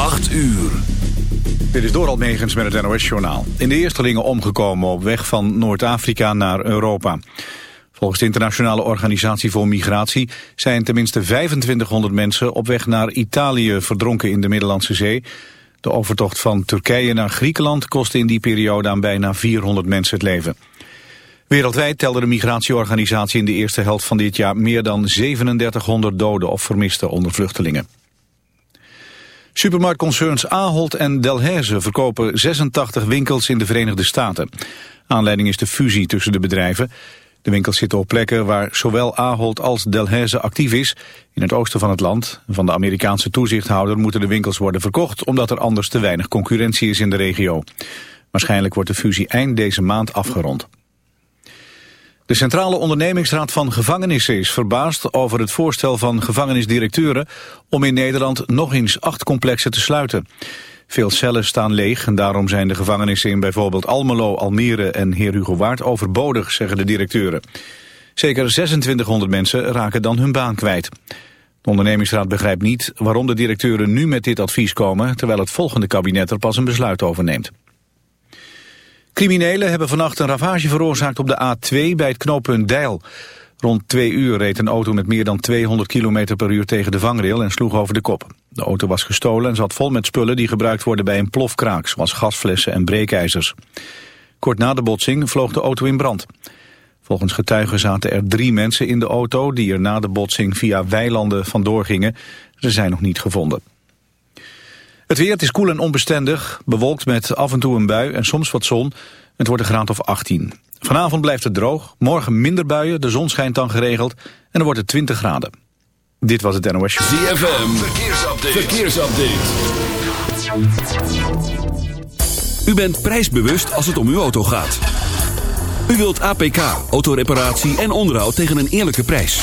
8 uur. Dit is Doral Megens met het NOS-journaal. In de eerstelingen omgekomen op weg van Noord-Afrika naar Europa. Volgens de Internationale Organisatie voor Migratie... zijn tenminste 2500 mensen op weg naar Italië verdronken in de Middellandse Zee. De overtocht van Turkije naar Griekenland kostte in die periode aan bijna 400 mensen het leven. Wereldwijd telde de migratieorganisatie in de eerste helft van dit jaar meer dan 3700 doden of vermisten onder vluchtelingen. Supermarktconcerns Ahold en Delhaize verkopen 86 winkels in de Verenigde Staten. Aanleiding is de fusie tussen de bedrijven. De winkels zitten op plekken waar zowel Ahold als Delhaize actief is, in het oosten van het land. Van de Amerikaanse toezichthouder moeten de winkels worden verkocht, omdat er anders te weinig concurrentie is in de regio. Waarschijnlijk wordt de fusie eind deze maand afgerond. De Centrale Ondernemingsraad van Gevangenissen is verbaasd over het voorstel van gevangenisdirecteuren om in Nederland nog eens acht complexen te sluiten. Veel cellen staan leeg en daarom zijn de gevangenissen in bijvoorbeeld Almelo, Almere en Heer Waard overbodig, zeggen de directeuren. Zeker 2600 mensen raken dan hun baan kwijt. De ondernemingsraad begrijpt niet waarom de directeuren nu met dit advies komen, terwijl het volgende kabinet er pas een besluit over neemt. Criminelen hebben vannacht een ravage veroorzaakt op de A2 bij het knooppunt Deil. Rond twee uur reed een auto met meer dan 200 km per uur tegen de vangrail en sloeg over de kop. De auto was gestolen en zat vol met spullen die gebruikt worden bij een plofkraak, zoals gasflessen en breekijzers. Kort na de botsing vloog de auto in brand. Volgens getuigen zaten er drie mensen in de auto die er na de botsing via weilanden vandoor gingen. Ze zijn nog niet gevonden. Het weer, het is koel en onbestendig, bewolkt met af en toe een bui en soms wat zon. Het wordt een graad of 18. Vanavond blijft het droog, morgen minder buien, de zon schijnt dan geregeld en dan wordt het 20 graden. Dit was het NOS ZFM, verkeersupdate. verkeersupdate. U bent prijsbewust als het om uw auto gaat. U wilt APK, autoreparatie en onderhoud tegen een eerlijke prijs.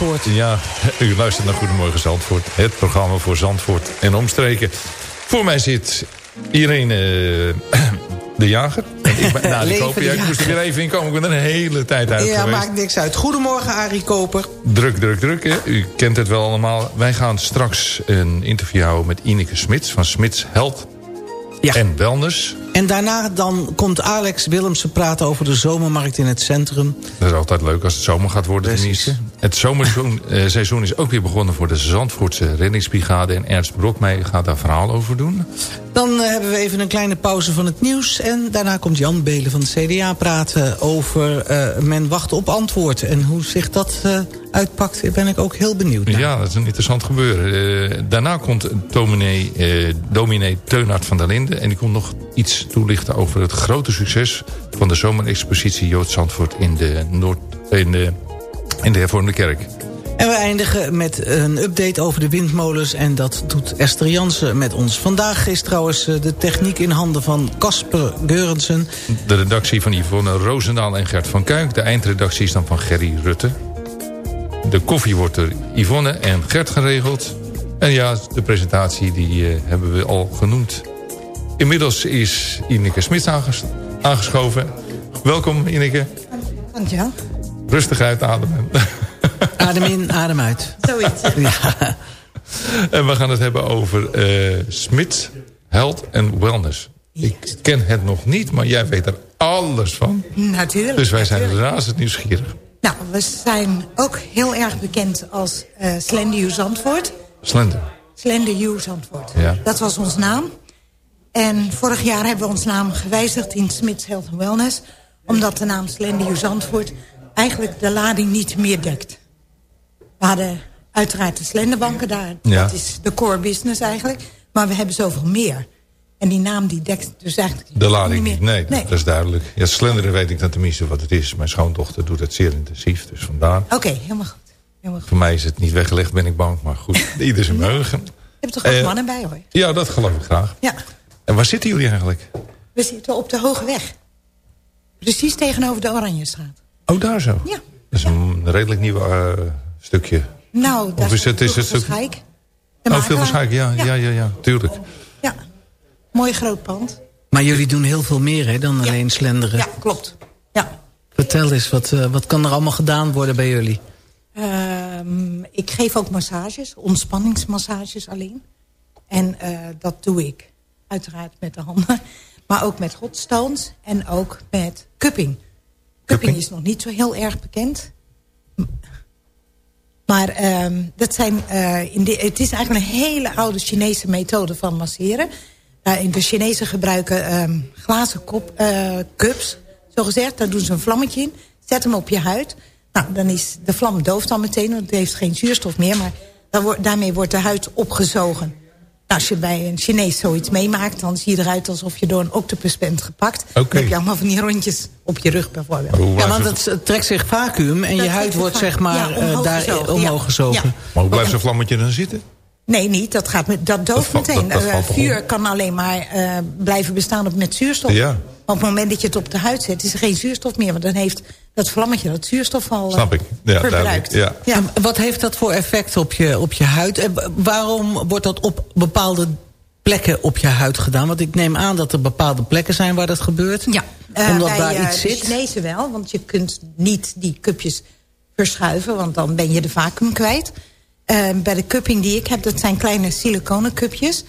Zandvoort. Ja, u luistert naar Goedemorgen Zandvoort. Het programma voor Zandvoort en omstreken. Voor mij zit Irene eh, de Jager. En ik ben Leven Koper. Ja, ik moest er weer even in komen. Ik ben er een hele tijd uit Ja, geweest. maakt niks uit. Goedemorgen Arie Koper. Druk, druk, druk. Hè? U kent het wel allemaal. Wij gaan straks een interview houden met Ineke Smits... van Smits Health Ja. en Wellness. En daarna dan komt Alex Willemsen praten over de zomermarkt in het centrum. Dat is altijd leuk als het zomer gaat worden tenminste. Het zomerseizoen eh, is ook weer begonnen voor de Zandvoortse reddingsbrigade. En Ernst Brokmeijer gaat daar verhaal over doen. Dan eh, hebben we even een kleine pauze van het nieuws. En daarna komt Jan Belen van het CDA praten over eh, men wacht op antwoord. En hoe zich dat eh, uitpakt, daar ben ik ook heel benieuwd naar. Ja, dat is een interessant gebeuren. Daarna komt dominee, dominee Teunhard van der Linden. En die komt nog iets toelichten over het grote succes... van de zomerexpositie Jood Zandvoort in de, Noord, in de, in de hervormde kerk. En we eindigen met een update over de windmolens. En dat doet Esther Jansen met ons. Vandaag is trouwens eh, de techniek in handen van Casper Geurensen. De redactie van Yvonne Roosendaal en Gert van Kuik. De eindredactie is dan van Gerry Rutte. De koffie wordt door Yvonne en Gert geregeld. En ja, de presentatie die eh, hebben we al genoemd. Inmiddels is Ineke Smits aanges- aangeschoven. Welkom Ineke. Dankjewel. Rustig uitademen. Adem in, adem uit. Zoiets. Ja. en we gaan het hebben over eh Smits Health and Wellness. Ik ken het nog niet, maar jij weet er alles van. Natuurlijk. Dus wij zijn natuurlijk. razend nieuwsgierig. Nou, we zijn ook heel erg bekend als eh Slender Zandvoort. Slender. Slender U Zandvoort. Ja. Dat was ons naam. En vorig jaar hebben we ons naam gewijzigd in Smits Health and Wellness. Omdat de naam Slender U Zandvoort eigenlijk de lading niet meer dekt. We hadden uiteraard de slenderbanken daar. Ja. Dat is de core business eigenlijk. Maar we hebben zoveel meer. En die naam die dekt dus eigenlijk De lading niet nee, Nee. dat is duidelijk. Ja, slenderen weet ik dan tenminste wat het is. Mijn schoondochter doet het zeer intensief, dus vandaar. Oké, helemaal goed. Helemaal goed. Voor mij is het niet weggelegd, ben ik bang. Maar goed, ieder zijn meugen. Je hebt toch ook Eh, mannen bij hoor. Ja, dat geloof ik graag. Ja, En waar zitten jullie eigenlijk? we zitten op de Hoge Weg. Precies tegenover de Oranjestraat. Oh, daar zo. Ja. Dat is een redelijk nieuw eh, stukje. Nou, Of is het- is het stuk-. De Oh, veel waarschijnlijk, ja, ja, ja, ja, tuurlijk. Ja, mooi groot pand. Maar jullie doen heel veel meer hè, dan alleen slenderen. Ja, klopt. Ja. Vertel eens, wat, eh, wat kan er allemaal gedaan worden bij jullie? Ehm, ik geef ook massages, ontspanningsmassages alleen. En eh, dat doe ik uiteraard met de handen. Maar ook met godstones en ook met cupping. Cupping, is nog niet zo heel erg bekend. Maar ehm, dat zijn, eh, in de, het is eigenlijk een hele oude Chinese methode van masseren. Uh, de Chinezen gebruiken ehm, glazen kop, eh, cups, zo gezegd. Daar doen ze een vlammetje in. Zet hem op je huid. Nou, dan is de vlam dooft dan meteen, want het heeft geen zuurstof meer. Maar daar daarmee wordt de huid opgezogen. Nou, als je bij een Chinees zoiets meemaakt... dan zie je eruit alsof je door een octopus bent gepakt. Dan heb je allemaal van die rondjes op je rug bijvoorbeeld. Ja, want het- trekt zich vacuüm en Dat je huid wordt zeg maar. Ja, eh, omhoog daar gezogen, omhoog gezogen. Ja. Maar hoe blijft zo'n vlammetje dan zitten? Nee, niet. Dat, gaat met, dat dooft meteen. dat- dat Eh, vuur kan alleen maar eh, blijven bestaan op, met zuurstof. Ja. Maar op het moment dat je het op de huid zet... is er geen zuurstof meer. Want dan heeft dat vlammetje dat zuurstof al eh, Snap ik. Ja, verbruikt. duidelijk. Ja. En wat heeft dat voor effect op je, op je huid? En wa- waarom wordt dat op bepaalde plekken op je huid gedaan? Want ik neem aan dat er bepaalde plekken zijn waar dat gebeurt. Ja, eh, Omdat bij daar eh, iets zit. Chinezen wel, want je kunt niet die cupjes verschuiven... want dan ben je de vacuüm kwijt. Eh, bij de cupping die ik heb, dat zijn kleine siliconen cupjes.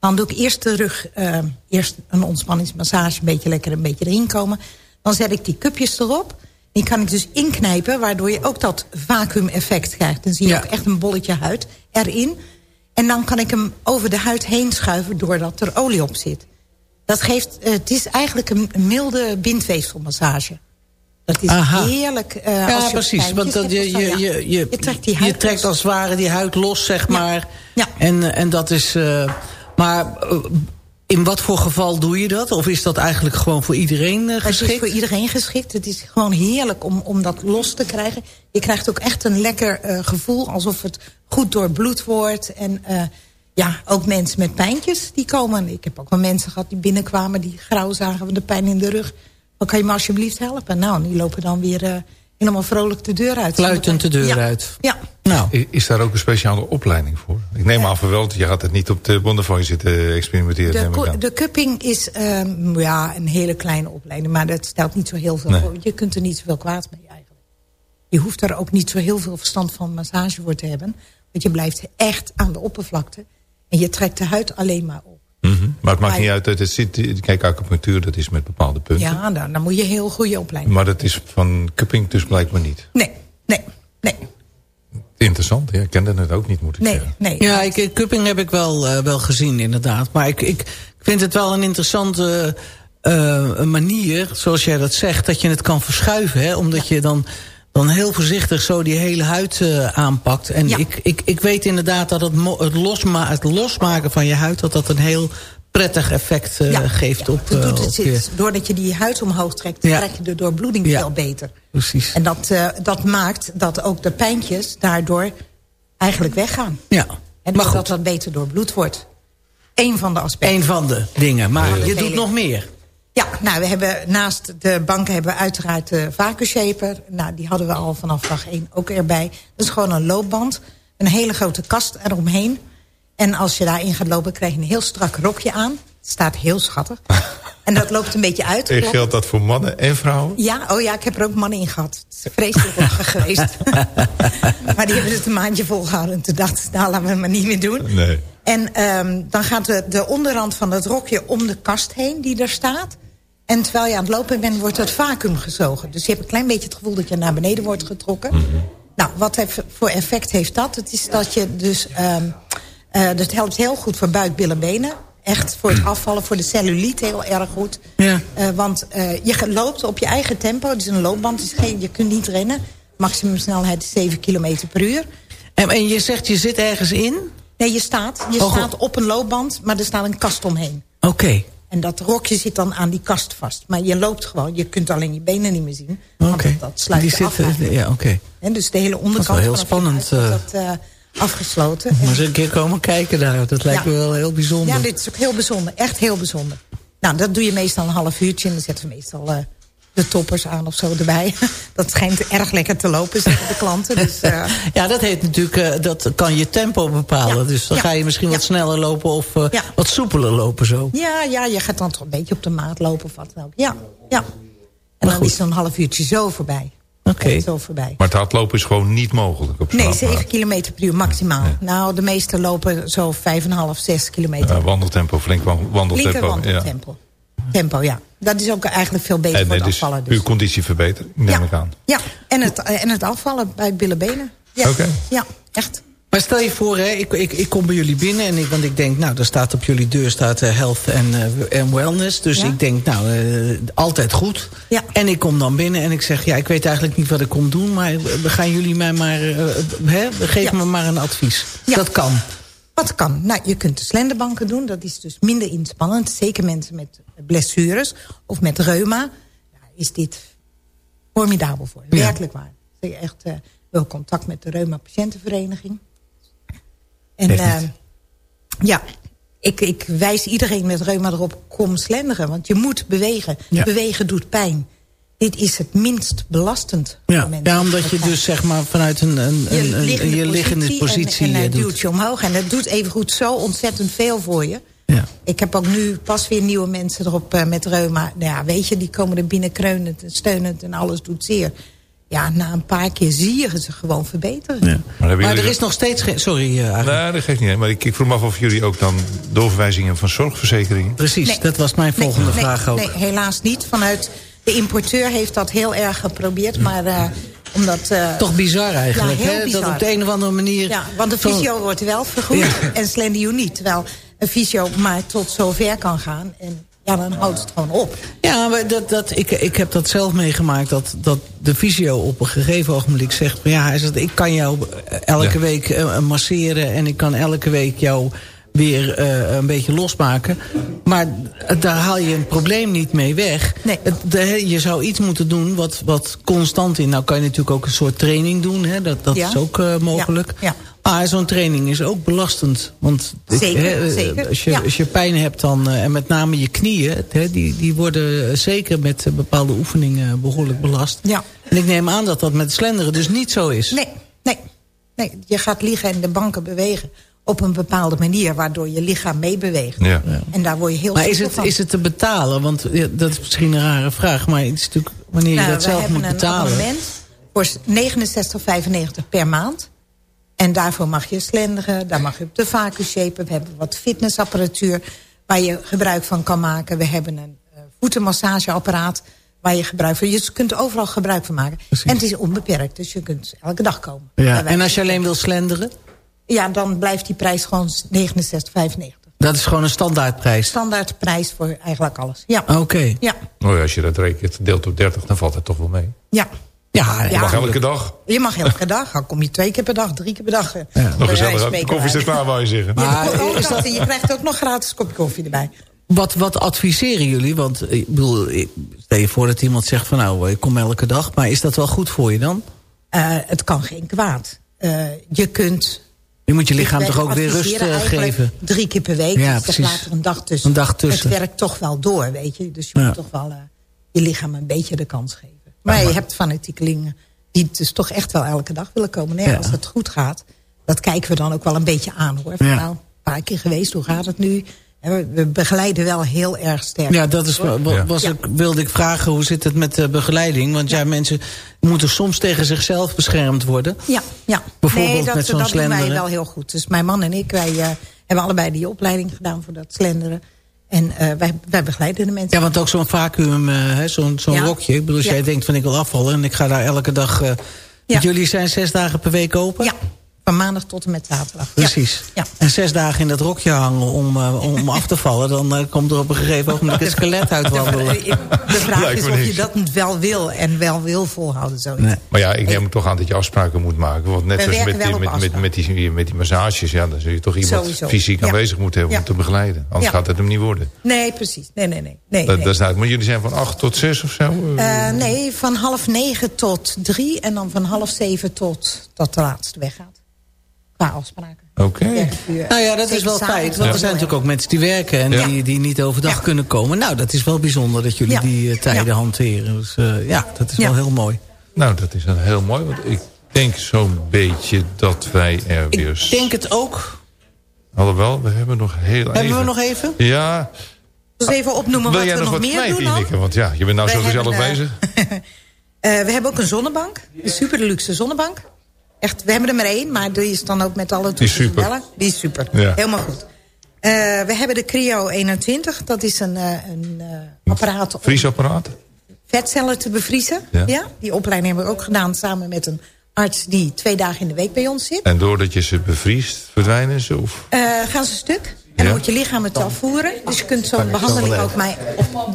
Dan doe ik eerst de rug, eh, eerst een ontspanningsmassage... een beetje lekker een beetje erin komen. Dan zet ik die cupjes erop. Die kan ik dus inknijpen, waardoor je ook dat vacuüm-effect krijgt. Dan zie je Ja. ook echt een bolletje huid erin. En dan kan ik hem over de huid heen schuiven... doordat er olie op zit. Dat geeft, eh, het is eigenlijk een milde bindweefselmassage. Dat is Aha. heerlijk. eh, Ja, als je precies. Want dat je, je, ja. je, je, je trekt die huid je trekt als het ware die huid los, zeg Ja. maar. Ja. En, en dat is... eh, maar in wat voor geval doe je dat? Of is dat eigenlijk gewoon voor iedereen eh, Het is geschikt? voor iedereen geschikt. Het is gewoon heerlijk om, om dat los te krijgen. Je krijgt ook echt een lekker eh, gevoel. Alsof het goed doorbloed wordt. En eh, ja, ook mensen met pijntjes die komen. Ik heb ook wel mensen gehad die binnenkwamen. Die grauw zagen van de pijn in de rug. Dan kan je me alsjeblieft helpen? Nou, die lopen dan weer eh, helemaal vrolijk de deur uit. Fluitend de deur Ja. uit. Ja, Nou, Is daar ook een speciale opleiding voor? Ik neem aan van wel, je gaat het niet op de Bonnefoy zitten experimenteren. de, neem ik ko- aan. de cupping is ehm, ja, een hele kleine opleiding. Maar dat stelt niet zo heel veel Nee. voor. Je kunt er niet zoveel kwaad mee eigenlijk. Je hoeft er ook niet zo heel veel verstand van massage voor te hebben. Want je blijft echt aan de oppervlakte. En je trekt de huid alleen maar op. Mhm. Maar het maakt Maar- niet uit. Het zit, kijk, acupunctuur dat is met bepaalde punten. Ja, dan, dan moet je heel goede opleiding. Maar dat is van cupping dus blijkbaar niet. Nee, nee, nee, Interessant, ja, ik kende het ook niet, moet ik nee, zeggen. nee. ja, ik, cupping heb ik wel, eh, wel gezien inderdaad. Maar ik, ik, ik vind het wel een interessante eh, manier, zoals jij dat zegt... dat je het kan verschuiven, hè? Omdat je dan, dan heel voorzichtig zo die hele huid eh, aanpakt. En Ja. ik, ik, ik weet inderdaad dat het, het, losma het losmaken van je huid... dat dat een heel prettig effect eh, geeft op, eh, doet op het, je... Doordat je die huid omhoog trekt, Ja. trek je de doorbloeding veel beter. Precies. En dat, eh, dat maakt dat ook de pijntjes daardoor eigenlijk weggaan. ja. En dat dat beter doorbloed wordt. Eén van de aspecten. een van de dingen. Maar je doet nog meer. Ja, nou, we hebben naast de banken hebben we uiteraard de vacuumshaper. Nou, die hadden we al vanaf dag één ook erbij. Dat is gewoon een loopband. Een hele grote kast eromheen. En als je daarin gaat lopen, krijg je een heel strak rokje aan. Het staat heel schattig. En dat loopt een beetje uit. En geldt dat voor mannen en vrouwen? Ja, oh ja, ik heb er ook mannen in gehad. Het is vreselijk lachen geweest. maar die hebben het een maandje volgehouden. En toen dachten ze, nou, laten we het maar niet meer doen. Nee. En ehm, dan gaat de, de onderrand van het rokje om de kast heen die er staat. En terwijl je aan het lopen bent, wordt het vacuüm gezogen. Dus je hebt een klein beetje het gevoel dat je naar beneden wordt getrokken. Nou, wat heeft, voor effect heeft dat? Het is dat je dus... ehm eh, dat helpt heel goed voor buik, billen, benen. Echt voor het afvallen, voor de cellulite heel erg goed. Ja. Eh, want eh, je loopt op je eigen tempo. Het is een loopband, dus geen, je kunt niet rennen. Maximum snelheid is 7 km per uur. En, en je zegt, je zit ergens in? Nee, je staat, je Oh, staat op een loopband, maar er staat een kast omheen. Oké. En dat rokje zit dan aan die kast vast. Maar je loopt gewoon, je kunt alleen je benen niet meer zien. Want Oké. dat, dat sluit Die zit, af eh, eigenlijk. Ja, oké. En dus de hele onderkant wel heel vanaf je spannend, eh. dat, eh, afgesloten. En- Maar eens een keer komen kijken daar. Dat lijkt Ja. me wel heel bijzonder. ja, dit is ook heel bijzonder. Echt heel bijzonder. Nou, dat doe je meestal een half uurtje. En dan zetten we meestal eh, de toppers aan of zo erbij. dat schijnt erg lekker te lopen, zeggen de klanten. Dus, eh, Ja, dat heet natuurlijk, eh, dat kan je tempo bepalen. Ja. Dus dan Ja. ga je misschien wat Ja. sneller lopen of eh, Ja. wat soepeler lopen zo. ja, ja, je gaat dan toch een beetje op de maat lopen of wat dan ook. Ja, ja. En Maar dan goed. is zo'n half uurtje zo voorbij. Oké. Zo voorbij. Maar het hardlopen is gewoon niet mogelijk op Nee, apparaat. 7 kilometer per uur maximaal. Nou, de meeste lopen zo 5,5, 6 kilometer. Ja, wandeltempo, flink Linker wandeltempo. ja. wandeltempo. Tempo, ja. Dat is ook eigenlijk veel beter En voor het dus afvallen. uw Dus. conditie verbeteren, neem ja, ik aan. ja. En, het, en het afvallen bij billen benen. Ja. Oké. ja, echt. Maar stel je voor, hè, ik, ik, ik kom bij jullie binnen. En ik, want ik denk, nou, er staat op jullie deur staat eh, health en, eh, en wellness. Dus Ja. ik denk, nou, eh, altijd goed. Ja. En ik kom dan binnen en ik zeg, ja, ik weet eigenlijk niet wat ik kom doen. Maar we gaan jullie mij maar, hè, geef Ja. me maar een advies. Ja. Dat kan. Wat kan? Nou, je kunt de slenderbanken doen. Dat is dus minder inspannend. Zeker mensen met blessures of met reuma. Nou, is dit formidabel voor. Ja. Werkelijk waar. Ik heb echt eh, wel contact met de reuma patiëntenvereniging. En Echt niet. eh, ja, ik, ik wijs iedereen met reuma erop, kom slenderen. Want je moet bewegen. Ja. Bewegen doet pijn. Dit is het minst belastend Ja, voor mensen. ja omdat je dus zeg maar vanuit een, een, je een, een- liggende, je liggende positie, positie en, en eh, hij doet. duwt je omhoog. En dat doet evengoed zo ontzettend veel voor je. Ja. Ik heb ook nu pas weer nieuwe mensen erop eh, met reuma. Nou ja, weet je, die komen er binnen kreunend en steunend en alles doet zeer. Ja, na een paar keer zie je ze gewoon verbeteren. Ja. Maar, er is nog steeds geen... Sorry, uh, Nee, dat geeft niet. Maar ik, ik vroeg me af of jullie ook dan doorverwijzingen van zorgverzekeringen... Precies, Nee. dat was mijn volgende nee, vraag ook. Nee, helaas niet. Vanuit de importeur heeft dat heel erg geprobeerd. Maar eh, omdat... eh, Toch bizar eigenlijk, Ja, heel hè? Dat bizar. op de een of andere manier... Ja, want de fysio wordt wel vergoed Ja. en Slendio niet. Terwijl een fysio maar tot zover kan gaan. En ja, dan houdt het gewoon op. Ja, maar dat, dat, ik, ik heb dat zelf meegemaakt. Dat, dat de fysio op een gegeven ogenblik zegt... van, Ja, hij zegt, ik kan jou elke Ja. week eh, masseren... en ik kan elke week jou weer eh, een beetje losmaken. Maar daar haal je een probleem niet mee weg. Nee. Het- de- je zou iets moeten doen wat, wat constant in... Nou kan je natuurlijk ook een soort training doen. Hè? Dat, dat Ja. is ook eh, mogelijk. Ja, ja. Maar zo'n training is ook belastend. Want Zeker, hè, zeker, Als, je, als je pijn hebt dan, eh, en met name je knieën... Hè, die, die worden eh, zeker met eh, bepaalde oefeningen behoorlijk belast. Ja. En ik neem aan dat dat met slenderen dus niet zo is. Nee, nee, nee. Je gaat liggen en de banken bewegen op een bepaalde manier... waardoor je lichaam meebeweegt. Ja. En daar word je heel Maar is het, van. is het te betalen? Want ja, dat is misschien een rare vraag. Maar het is natuurlijk wanneer je Nou, dat zelf hebben moet een betalen. abonnement voor 69,95 per maand. En daarvoor mag je slenderen, daar mag je op de vacu shapen. We hebben wat fitnessapparatuur waar je gebruik van kan maken. We hebben een eh, voetenmassageapparaat waar je gebruik van... Je kunt overal gebruik van maken. Precies. En het is onbeperkt, dus je kunt elke dag komen. Ja. En als je alleen wil slenderen? Ja, dan blijft die prijs gewoon 69,95. Dat is gewoon een standaardprijs. Standaardprijs voor eigenlijk alles. Ja, Oké. ja, Oh ja, als je dat rekent, deelt op 30, dan valt het toch wel mee. ja. Ja, Ja. Mag elke dag. Je mag elke dag. Dan kom je twee keer per dag, drie keer per dag. eh, Nog wijze van gezellig. Koffie bij. klaar, wou je zeggen. Maar Ja, is dat- Je krijgt ook nog gratis kopje koffie erbij. Wat, wat adviseren jullie? Want eh, ik bedoel, stel je voor dat iemand zegt van nou, ik kom elke dag. Maar is dat wel goed voor je dan? Eh, het kan geen kwaad. Eh, je kunt... Je moet je lichaam toch ook weer rust eh, geven? Drie keer per week. Ja, dus laat er een dag tussen. Een dag tussen. Het werkt toch wel door, weet je. Dus je Ja. moet toch wel eh, je lichaam een beetje de kans geven. Maar, je hebt fanatiekelingen die dus toch echt wel elke dag willen komen. Nee, Ja. Als het goed gaat, dat kijken we dan ook wel een beetje aan hoor. Van. Nou, een paar keer geweest, hoe gaat het nu? We- begeleiden wel heel erg sterk. Ja, dat is, was Ja. ook, wilde ik vragen, hoe zit het met de begeleiding? Want ja, mensen moeten soms tegen zichzelf beschermd worden. Ja, ja. Bijvoorbeeld nee, dat, met zo'n dat doen wij wel heel goed. Dus mijn man en ik, wij eh, hebben allebei die opleiding gedaan voor dat slenderen. En eh, wij, wij begeleiden de mensen. Ja, want ook zo'n vacuüm, eh, hè, zo'n zo'n Ja. rokje. Ik bedoel, als Ja. jij denkt van ik wil afvallen en ik ga daar elke dag... eh, Ja. Jullie zijn zes dagen per week open? Ja, van maandag tot en met zaterdag. Precies. Ja. En zes dagen in dat rokje hangen om, eh, om af te vallen... dan eh, komt er op een gegeven ogenblik het skelet uit De, wandelen. de vraag Lijkt is of je dat wel wil en wel wil volhouden. Zoiets. Nee. Maar ja, ik neem toch aan dat je afspraken moet maken. Want net We zoals met, die, met, met, met, die, met die massages... Ja, dan zul je toch iemand Sowieso. fysiek Ja. aanwezig moeten hebben om te begeleiden. Anders Ja. gaat het hem niet worden. Nee, precies. Nee, nee, nee. nee, Dat, nee. dat is. Maar jullie zijn van 8 tot 6 of zo? Eh, nee, van half negen tot drie en dan van half zeven tot dat de laatste weggaat. Afspraken. Oké. Nou ja, dat is wel tijd. Want er zijn natuurlijk ook mensen die werken... en Ja. die, die niet overdag Ja. kunnen komen. Nou, dat is wel bijzonder dat jullie Ja. die eh, tijden Ja. hanteren. Dus eh, ja, dat is Ja. wel heel mooi. Nou, dat is dan heel mooi. Want ik denk zo'n beetje dat wij er weer... Ik denk het ook. Alhoewel, we hebben nog heel even... Hebben we nog even? Ja. Dus even opnoemen Wil wat we nog nog wat meer kwijt, doen dan. Ineke? Want ja, je bent nou Wij zo gezellig hebben, bezig. eh, we hebben ook een zonnebank. Een super luxe zonnebank. Echt, we hebben er maar één, maar die is dan ook met alle Die is toetsen bellen. Die is super. Ja. Helemaal goed. Eh, we hebben de Cryo 21. Dat is een, eh, een eh, apparaat om Vriesapparaat? vetcellen te bevriezen. Ja. Ja. Die opleiding hebben we ook gedaan samen met een arts die twee dagen in de week bij ons zit. En doordat je ze bevriest, verdwijnen ze? Of? Gaan ze stuk. En dan Ja. moet je lichaam het afvoeren. Dus je kunt zo'n behandeling ook maar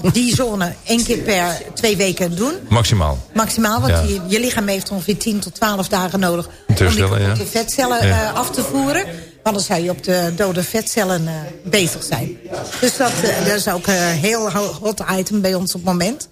op die zone één keer per twee weken doen. Maximaal. Maximaal, want Ja. je, je lichaam heeft ongeveer 10 tot 12 dagen nodig... Om die ja. vetcellen Ja. eh, af te voeren. Anders zou je op de dode vetcellen eh, bezig zijn. Dus dat, eh, dat is ook een heel ho- hot item bij ons op het moment.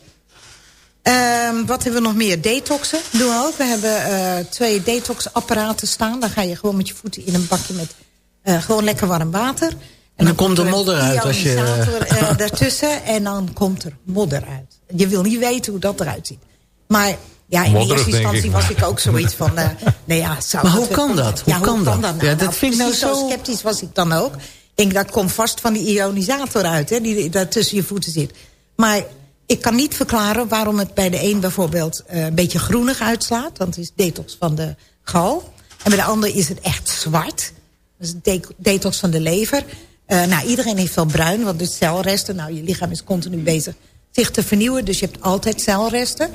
Ehm, wat hebben we nog meer? Detoxen doen we ook. We hebben eh, twee detoxapparaten staan. Dan ga je gewoon met je voeten in een bakje met eh, gewoon lekker warm water. En dan komt er modder uit als je- ionisator, eh, daartussen. En dan komt er modder uit. Je wil niet weten hoe dat eruit ziet. Maar ja, in Modderig, eerste instantie ik. was ik ook zoiets van... eh nee, ja, zou Maar dat hoe kan dat? Hoe Ja, kan dat? Nou, Ja, dat nou, vind ik nou precies zo- sceptisch was ik dan ook. Ik denk, dat komt vast van die ionisator uit, hè, die daar tussen je voeten zit. Maar ik kan niet verklaren waarom het bij de een bijvoorbeeld eh, een beetje groenig uitslaat. Want het is detox van de gal. En bij de ander is het echt zwart. Dat is de detox van de lever. Eh, nou, iedereen heeft wel bruin, want is celresten. Nou, je lichaam is continu bezig zich te vernieuwen. Dus je hebt altijd celresten.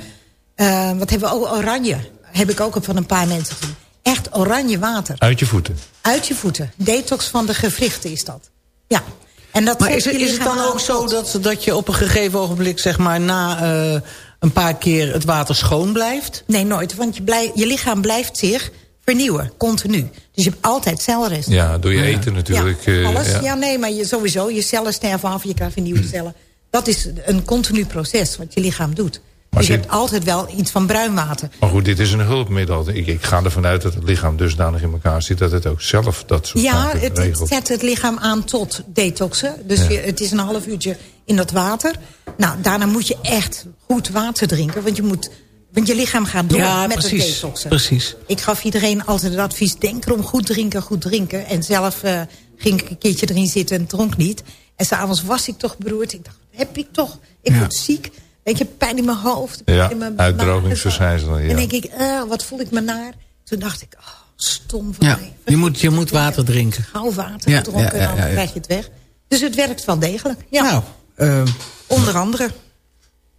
Eh, wat hebben we ook? Oranje. Heb ik ook van een paar mensen gezien. Echt oranje water. Uit je voeten. Uit je voeten. Detox van de gewrichten is dat. Ja. En dat Maar is het, is het dan ook zo dat, dat je op een gegeven ogenblik... zeg maar na eh, een paar keer het water schoon blijft? Nee, nooit. Want je, blij, je lichaam blijft zich vernieuwen. Continu. Dus je hebt altijd celresten. Ja, door je eten natuurlijk. Ja, eh, alles. ja. Ja. nee, maar je, sowieso. Je cellen sterven af. Je krijgt weer nieuwe cellen. Dat is een continu proces wat je lichaam doet. Maar dus je hebt altijd wel iets van bruin water. Maar goed, dit is een hulpmiddel. Ik, ik ga ervan uit dat het lichaam dusdanig in elkaar zit... dat het ook zelf dat soort Ja, zaken het, het regelt. zet het lichaam aan tot detoxen. Dus Ja. je, het is een half uurtje in dat water. Nou, daarna moet je echt goed water drinken. Want je, moet, want je lichaam gaat door Ja, met het precies. detoxen. Precies. Ik gaf iedereen altijd het advies, denk erom goed drinken, goed drinken. En zelf eh, ging ik een keertje erin zitten en dronk niet. En s'avonds was ik toch beroerd. Ik dacht, heb ik toch? Ik Ja. word ziek. Weet je, pijn in mijn hoofd. Ja, pijn in mijn uitdrogingsverschijnselen, ja. En denk ik, eh, wat voel ik me naar? Toen dacht ik, oh, stom van Ja, mij. je moet, je moet water drinken. Gauw water Ja, gedronken, ja, ja, ja, dan ja. krijg je het weg. Dus het werkt wel degelijk. Ja, Nou, eh, onder andere.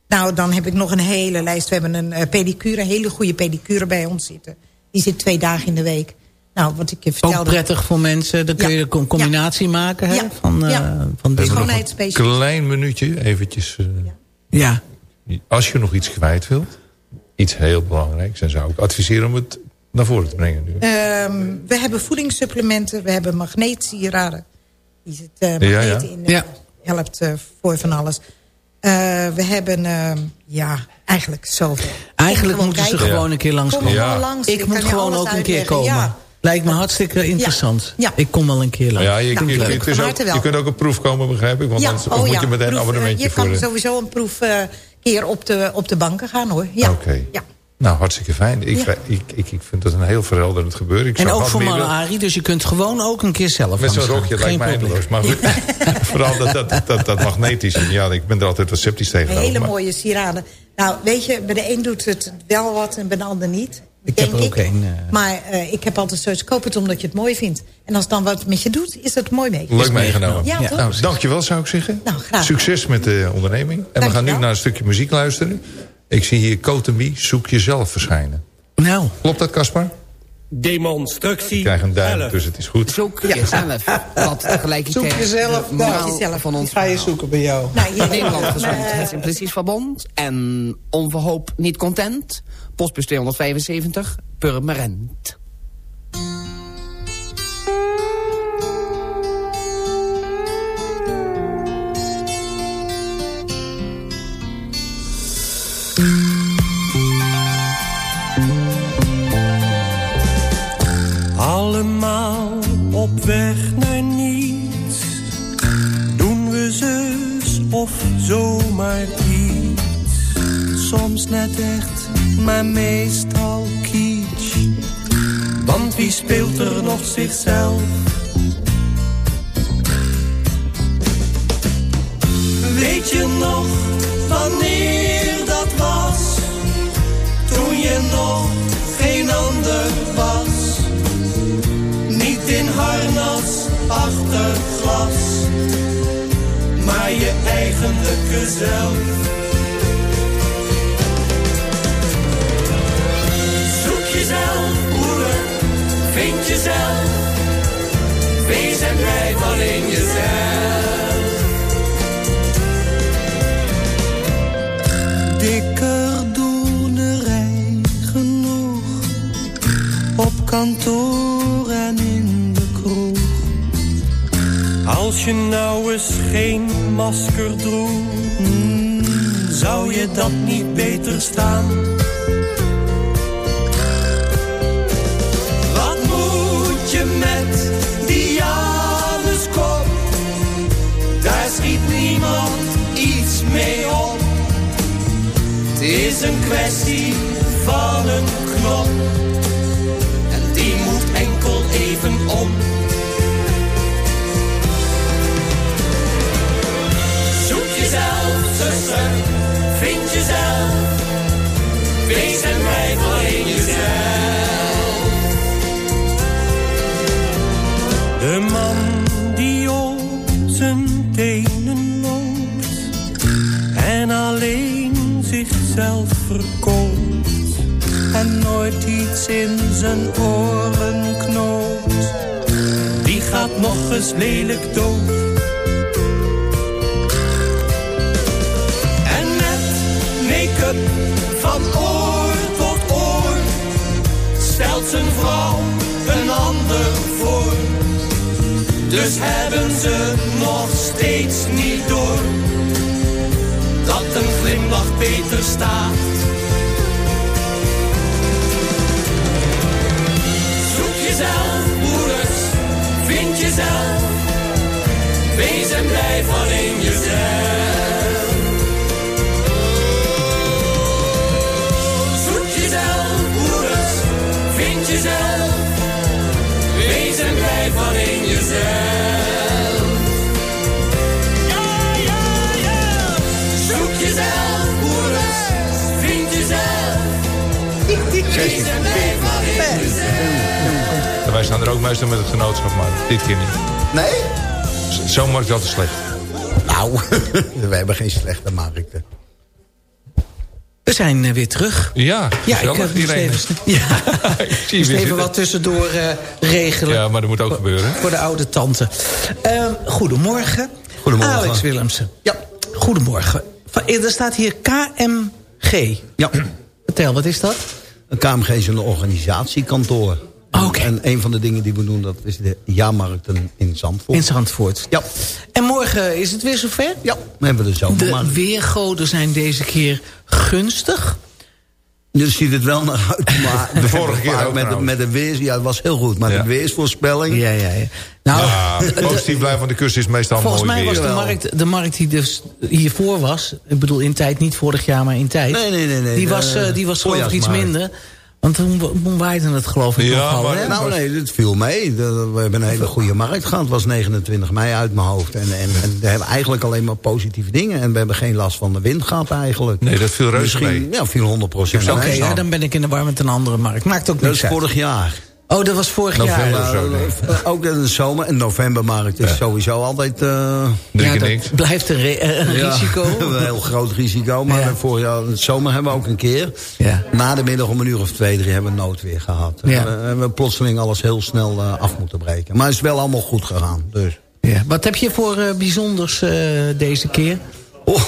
Nou, dan heb ik nog een hele lijst. We hebben een eh, pedicure, een hele goede pedicure bij ons zitten. Die zit twee dagen in de week. Nou, wat ik je vertelde. ook prettig voor mensen. Dan kun je Ja. een combinatie maken hè, Ja. van, eh Ja. van dingen. Schoonheidsspecialist. Klein minuutje, eventjes... eh, Ja, Als je nog iets kwijt wilt, iets heel belangrijks... dan zou ik adviseren om het naar voren te brengen nu. Ehm, we hebben voedingssupplementen. We hebben magneetsieraden. Die zit eh magneet Ja, ja. in. Ja. Helpt eh, voor van alles. Eh, we hebben, ehm, ja, eigenlijk zoveel. eigenlijk moeten ze gewoon een keer Kom langskomen. Ja. langs. Ik kan moet gewoon ook een keer komen. Ja. Lijkt me hartstikke interessant. Ja. Ik kom wel een keer langs. ja, je, Vind je, ik je- leuk. het is Van ook, harte je welkom. kunt ook een proef komen, begrijp ik. Want Ja, anders oh moet ja, je meteen een proef, eh, abonnementje Je voor... kan sowieso een proef eh, keer op de, op de banken gaan hoor. Ja. Oké. Ja. Nou, hartstikke fijn. Ik, Ja. ik, ik, ik vind dat een heel verhelderend gebeuren. Ik En zou ook voor mannen, Arie. Dus je kunt gewoon ook een keer zelf Met zo'n rokje lijkt mij eindeloos. Maar goed, vooral dat, dat, dat, dat magnetische. Ja, ik ben er altijd wat sceptisch tegenover. Hele maar- mooie sieraden. Nou, weet je, bij de een doet het wel wat en bij de ander niet. Ik denk heb er ook ik. één, eh. Maar eh, ik heb altijd zoiets, koop het omdat je het mooi vindt. En als het dan wat met je doet, is dat mooi mee. Leuk meegenomen. Ja, Ja. toch? Nou, dankjewel zou ik zeggen. Nou, graag. Succes met de onderneming. En we gaan nu naar een stukje muziek luisteren. Ik zie hier Cotemie, zoek jezelf verschijnen. Nou, Klopt dat, Caspar? Demonstructie. Ik krijg een duim, dus het is goed. Zoek jezelf. Wat tegelijkertijd Zoek jezelf, jezelf. van ons ga je zoeken bij jou. Nou, hier Nederland gezond. Het Simplicies Verbond. En onverhoop niet content. Postbus 275. Purmerend. Weg naar niets. Doen we zus of zomaar iets. Soms net echt, maar meestal kitsch. Want wie speelt er nog zichzelf? Weet je nog wanneer dat was? Toen je nog geen ander was. Niet in harnas achter glas, maar je eigenlijke zelf. Zoek jezelf, broeder, vind jezelf. Wees en blijf alleen jezelf. Dikker doenerij genoeg op kantoor je nou eens geen masker droeg, hmm, zou je dat niet beter staan? Wat moet je met die Januskop? Daar schiet niemand iets mee op. Het is een kwestie van een knop. En die moet enkel even om. Zuster, vind jezelf. Wees en blijf alleen jezelf. De man die op zijn tenen loopt en alleen zichzelf verkoopt en nooit iets in zijn oren knoopt, die gaat nog eens lelijk dood. Van oor tot oor stelt zijn vrouw een ander voor. Dus hebben ze nog steeds niet door dat een glimlach beter staat. Zoek jezelf, broeders, vind jezelf. Wees en blij van in jezelf. Jezelf. Wees en blij van in jezelf. Ja, ja, ja. Zoek jezelf, broeders, vind jezelf. Wees en blij van in jezelf. Wij staan er ook meestal met het genootschap, maar dit keer niet. Nee? Z- Zo markt dat te slecht. Nou, we hebben geen slechte markten. We zijn eh, weer terug. Ja, Ja, ik heb moest Irene. even, ja, Ik zie even zitten. wat tussendoor eh, regelen. Ja, maar dat moet ook gebeuren. Voor de oude tante. Eh, goedemorgen. Goedemorgen. Alex Willemsen. Ja. Goedemorgen. Van- Er staat hier KMG. Ja. Vertel, wat is dat? Een KMG is een organisatiekantoor. Oké. En een van de dingen die we doen, dat is de jaarmarkten in Zandvoort. In Zandvoort. Ja. En morgen is het weer zover? Ja, we hebben de De zomermarkt. weergoden zijn deze keer gunstig. Je ziet het wel naar uit, maar De vorige keer ook met, de, met de weers, ja, het was heel goed. Maar Ja. de weersvoorspelling, Ja, ja, ja. Nou, Ja, de- de- positief blijven van de kust is meestal volgens mooi mij weer. was de markt, de markt die dus hiervoor was... ik bedoel in tijd, niet vorig jaar, maar in tijd... Nee, nee, nee, nee, die de was, eh, die was geloof ik iets minder. Want toen, toen waaide het geloof ik Ja, nogal. hè? Nou nee, het viel mee. We hebben een hele goede markt gehad. Het was 29 mei uit mijn hoofd. En, en, en we hebben eigenlijk alleen maar positieve dingen. En we hebben geen last van de wind gehad eigenlijk. Nee, dat viel reuze mee. Ja, viel 100 procent Oké, ja, dan ben ik in de war met een andere markt. Maakt ook Dat niks is uit. vorig jaar. Oh, dat was vorig November jaar. zo. Eh, Ook in de zomer. En novembermarkt is Ja. sowieso altijd... eh, Drie Ja, niks. blijft een, eh, een ja, risico. een heel groot risico. Maar Ja. vorig jaar, in de zomer hebben we ook een keer. Ja. Na de middag om een uur of twee, drie hebben we noodweer gehad. Ja. En we hebben plotseling alles heel snel eh, af moeten breken. Maar het is wel allemaal goed gegaan. Dus. Ja. Wat heb je voor eh, bijzonders eh, deze keer? Oh,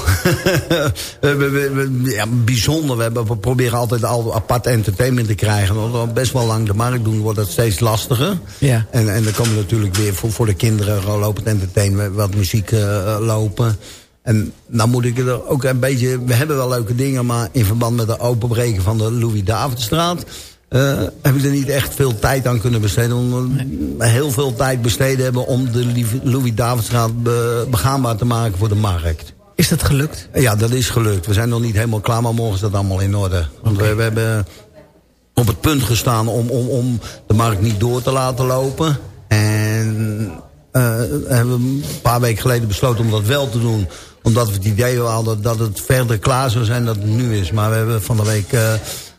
ja, bijzonder. We, hebben, we proberen altijd al apart entertainment te krijgen. Want we best wel lang de markt doen, wordt dat steeds lastiger. Ja. En, en dan komen natuurlijk weer voor, voor de kinderen gewoon lopend entertainment, wat muziek eh, lopen. En dan moet ik er ook een beetje... We hebben wel leuke dingen, maar in verband met de openbreken van de Louis-Davidstraat... eh heb ik er niet echt veel tijd aan kunnen besteden. Omdat we heel veel tijd besteden hebben om de Louis-Davidstraat be- begaanbaar te maken voor de markt. Is dat gelukt? Ja, dat is gelukt. We zijn nog niet helemaal klaar, maar morgen is dat allemaal in orde. Want we, we hebben op het punt gestaan om, om, om de markt niet door te laten lopen. En eh, hebben we een paar weken geleden besloten om dat wel te doen. Omdat we het idee hadden dat het verder klaar zou zijn dan het nu is. Maar we hebben van de week eh,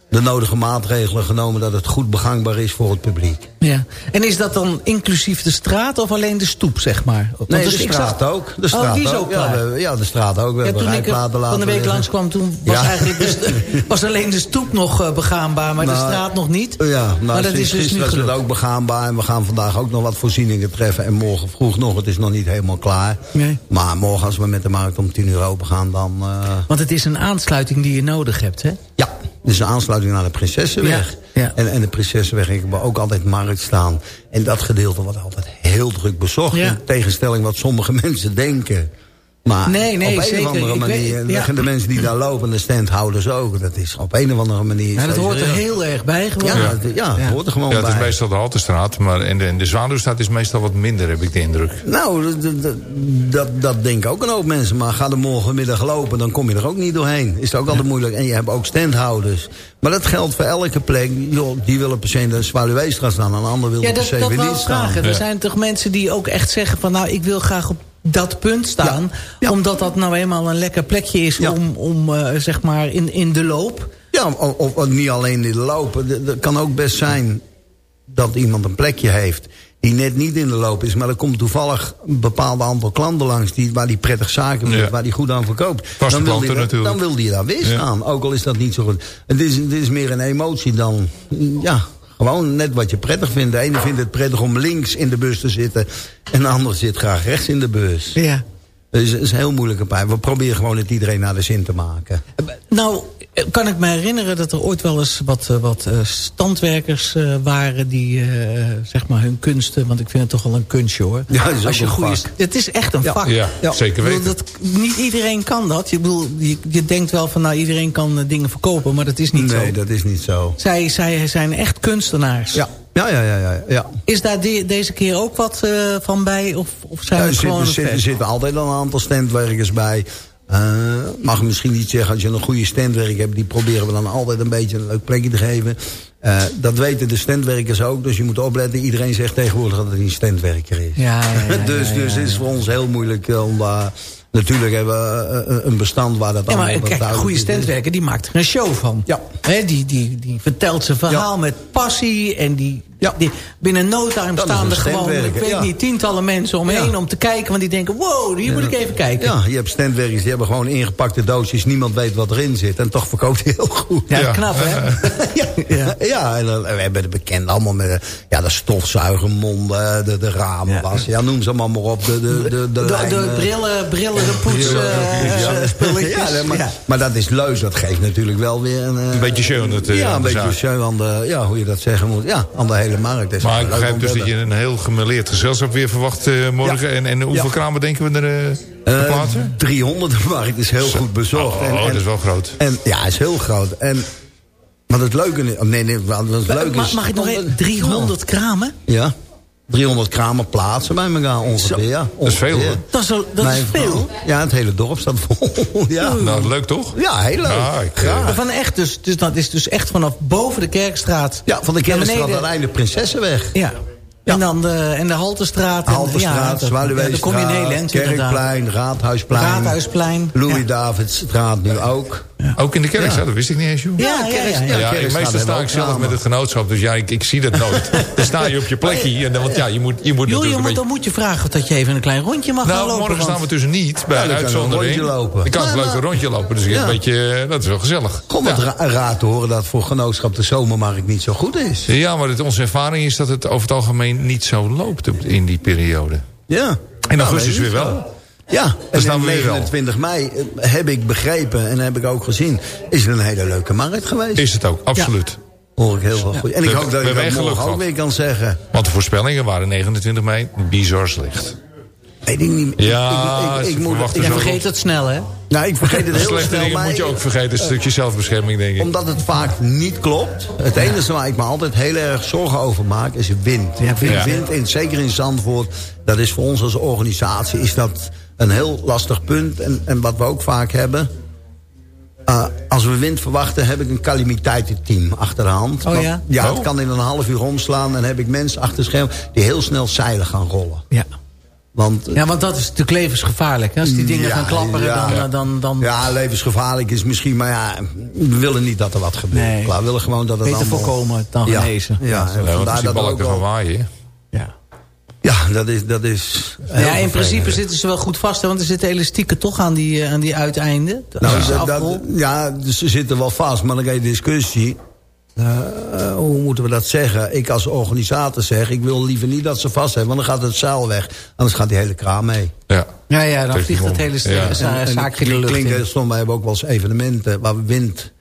de nodige maatregelen genomen... dat het goed begangbaar is voor het publiek. Ja. En is dat dan inclusief de straat of alleen de stoep, zeg maar? Want Nee, dus de ik straat zag- ook. De straat oh, die is ook. ook ja, klaar. we- ja, de straat ook. We Ja, hebben toen ik van de week langskwam, toen was, Ja. eigenlijk de st- was alleen de stoep nog eh, begaanbaar, maar de Nou, straat nog niet. Ja, nou, maar dat is dus nu is het ook begaanbaar. En we gaan vandaag ook nog wat voorzieningen treffen. En morgen vroeg nog, het is nog niet helemaal klaar. Nee. Maar morgen als we met de markt om tien uur open gaan, dan... eh, Want het is een aansluiting die je nodig hebt, hè? ja, dus de aansluiting naar de Prinsessenweg. Ja, ja. En, en de Prinsessenweg hebben we ook altijd markt staan. En dat gedeelte wordt altijd heel druk bezocht. Ja. In tegenstelling wat sommige mensen denken. Maar Nee, nee, op een zeker. of andere Ik manier, weet- ja. de mensen die daar lopen, de standhouders ook. Dat is op een of andere manier... Ja, dat hoort er heel erg bij gewoon. Ja, dat- ja, hoort er gewoon Ja, het is bij. meestal de Haltestraat, maar en de, Zwaluwstraat is meestal wat minder, heb ik de indruk. Nou, dat, dat, dat, dat denken ook een hoop mensen. Maar ga er morgenmiddag lopen, dan kom je er ook niet doorheen. Is het ook altijd moeilijk. En je hebt ook standhouders. Maar dat geldt voor elke plek. Joh, die willen per se in de Zwaluweestra staan. En een ander wil Ja, per dat, se dat weer wil niet ik staan. vragen. Ja. Er zijn toch mensen die ook echt zeggen van... nou, ik wil graag op dat punt staan. Ja. Omdat dat nou eenmaal een lekker plekje is Ja. om, om eh, zeg maar, in, in de loop. Ja, of, of- of niet alleen in de lopen. Het kan ook best zijn dat iemand een plekje heeft... die net niet in de loop is. Maar er komt toevallig een bepaald aantal klanten langs... Die, waar die prettig zaken doet, Ja. waar die goed aan verkoopt. Vaste dan, wil die, natuurlijk. dan wil die daar weer Ja. staan. Ook al is dat niet zo goed. Het is, het is meer een emotie dan... Ja, gewoon net wat je prettig vindt. De ene vindt het prettig om links in de bus te zitten... en de ander zit graag rechts in de bus. Ja. Dus het is een heel moeilijke pijn. We proberen gewoon het iedereen naar de zin te maken. Nou, kan ik me herinneren dat er ooit wel eens wat, eh, wat eh, standwerkers eh, waren... die eh, zeg maar hun kunsten... want ik vind het toch wel een kunstje hoor. Ja, is Als je een goede, vak. Het is echt een Ja. vak. Ja, Ja. zeker bedoel, weten. dat, niet iedereen kan dat. Je, bedoel, je, je denkt wel van nou iedereen kan dingen verkopen... maar dat is niet Nee, zo. dat is niet zo. Zij, zij zijn echt kunstenaars. Ja, ja, ja, ja. ja, ja. Is daar de- deze keer ook wat eh, van bij? Of, of zijn Ja, er, gewoon zitten, fest? zitten altijd al een aantal standwerkers bij. Eh, mag ik misschien niet zeggen, als je een goede standwerk hebt... die proberen we dan altijd een beetje een leuk plekje te geven. Eh, dat weten de standwerkers ook, dus je moet opletten. Iedereen zegt tegenwoordig dat het een standwerker is. Ja, ja, ja, ja, dus dus het is voor ons heel moeilijk eh, om daar... Natuurlijk hebben we een bestand waar dat maar allemaal wat kijk, een goede is. standwerker die maakt er een show van. Ja. Hè, die, die, die vertelt zijn verhaal met passie. En die, Ja. die, binnen no time staan er gewoon, ik weet ja. niet, tientallen mensen omheen Ja. om te kijken. Want die denken, wow, hier moet ik even kijken. Ja, je hebt standwerkers die hebben gewoon ingepakte doosjes. Niemand weet wat erin zit. En toch verkoopt hij heel goed. Ja, Ja. knap hè? Ja, ja. ja en dan, we hebben de bekende allemaal met de, ja, de stofzuigermonden, de, de ramenwas. Ja. noem ze allemaal maar op. De, de, de, de, De, brillen, brillen, de poets, eh, Ja. spulletjes. Ja, nee, maar, Ja. maar dat is leuk. Dat geeft natuurlijk wel weer een... eh, Een beetje show eh, Ja, een beetje show aan de... Ja, hoe je dat zeggen moet. Ja, aan de hele markt. Dat is Maar ik begrijp dus dat je een heel gemeleerd gezelschap weer verwacht eh, morgen. Ja. En, en hoeveel Ja. kramen denken we er eh, te Eh, plaatsen? 300, de markt is heel goed bezocht. Oh, dat is wel groot. En, ja, is heel groot. En wat het leuke is... Nee, nee, wat het leuke is... mag ik nog even 300 kramen? Ja. 300 kramen plaatsen bij elkaar ongeveer. Ja, Dat is veel, hoor. Dat is, dat is veel. vrouw- Ja, het hele dorp staat vol. ja. Nou, leuk toch? ja, heel leuk. Ja, ik, eh, Graag. Van echt, dus, dus dat is dus echt vanaf boven de Kerkstraat. Ja, van de Kerkstraat naar de Prinsessenweg. Ja. En dan de, en de Haltestraat. en- ja, Halterstraat, dat- Zwaluweestraat, ja. Kerkplein, Raadhuisplein. Raadhuisplein. Louis-Davidstraat nu ook. Ook in de kerk, Ja. dat wist ik niet eens, joh. Ja, ja, ja. ja. Meestal sta ik zelf met het genootschap, dus ja, ik, ik zie dat nooit. dan sta je op je plekje, en dan, want ja, je moet, je moet natuurlijk je een moet, beetje... dan moet je vragen of dat je even een klein rondje mag gaan Nou, lopen. morgen want- staan we tussen niet bij Ja, een kan een uitzondering. rondje lopen. Ik kan Maar, leuk een maar- rondje lopen, dus een beetje, eh, dat is wel gezellig. Kom wat ra- raar te horen dat voor genootschap de zomermarkt niet zo goed is. Ja, maar het, onze ervaring is dat het over het algemeen niet zo loopt op- in die periode. Ja. In Nou, augustus weer wel. Ja, en staan op we weer wel. 29 mei eh, heb ik begrepen en heb ik ook gezien... is het een hele leuke markt geweest. Is het ook, absoluut. Hoor ik heel veel goed. En ik We- hoop dat we ik dat morgen ook weer kan zeggen. Want de voorspellingen waren 29 mei bizar slecht. Weet ik niet. Ja, ik, ik, ik, ik moet, vergeet het snel, hè? Nou, ik vergeet het heel Slechte snel. dingen moet je ook vergeten, een stukje zelfbescherming, denk ik. Omdat het vaak niet klopt. Het enige waar ik me altijd heel erg zorgen over maak is wind. Ja, wind. Wind in, zeker in Zandvoort, dat is voor ons als organisatie is dat een heel lastig punt. En, en wat we ook vaak hebben... Uh, als we wind verwachten, heb ik een calamiteitenteam achter de hand. Oh Want- ja? Ja, Oh. het kan in een half uur omslaan. En heb ik mensen achter het scherm die heel snel zeilen gaan rollen. Ja. Want Ja, want dat is natuurlijk levensgevaarlijk. Hè? Als die dingen Ja, gaan klapperen, ja. dan, eh, dan, dan... ja, levensgevaarlijk is misschien... Maar ja, we willen niet dat er wat gebeurt. Nee. Klaar, we willen gewoon dat het Beter allemaal... voorkomen dan Ja, genezen. Ja, Ja, want vandaar dat balken ook wel- waaien. Ja. Ja, dat is... Dat is Ja, in principe zitten ze wel goed vast, hè, want er zitten elastieken toch aan die, eh, aan die uiteinden. Nou, ze dat- ja, ze zitten wel vast, maar dan ga je discussie. Eh, eh, hoe moeten we dat zeggen? Ik als organisator zeg, ik wil liever niet dat ze vast hebben, want dan gaat het zeil weg. Anders gaat die hele kraan mee. Ja. Ja, ja, dan vliegt het hele sta- Ja. za- En- en zaakje de lucht klinkt in. wij hebben ook wel eens evenementen waar wind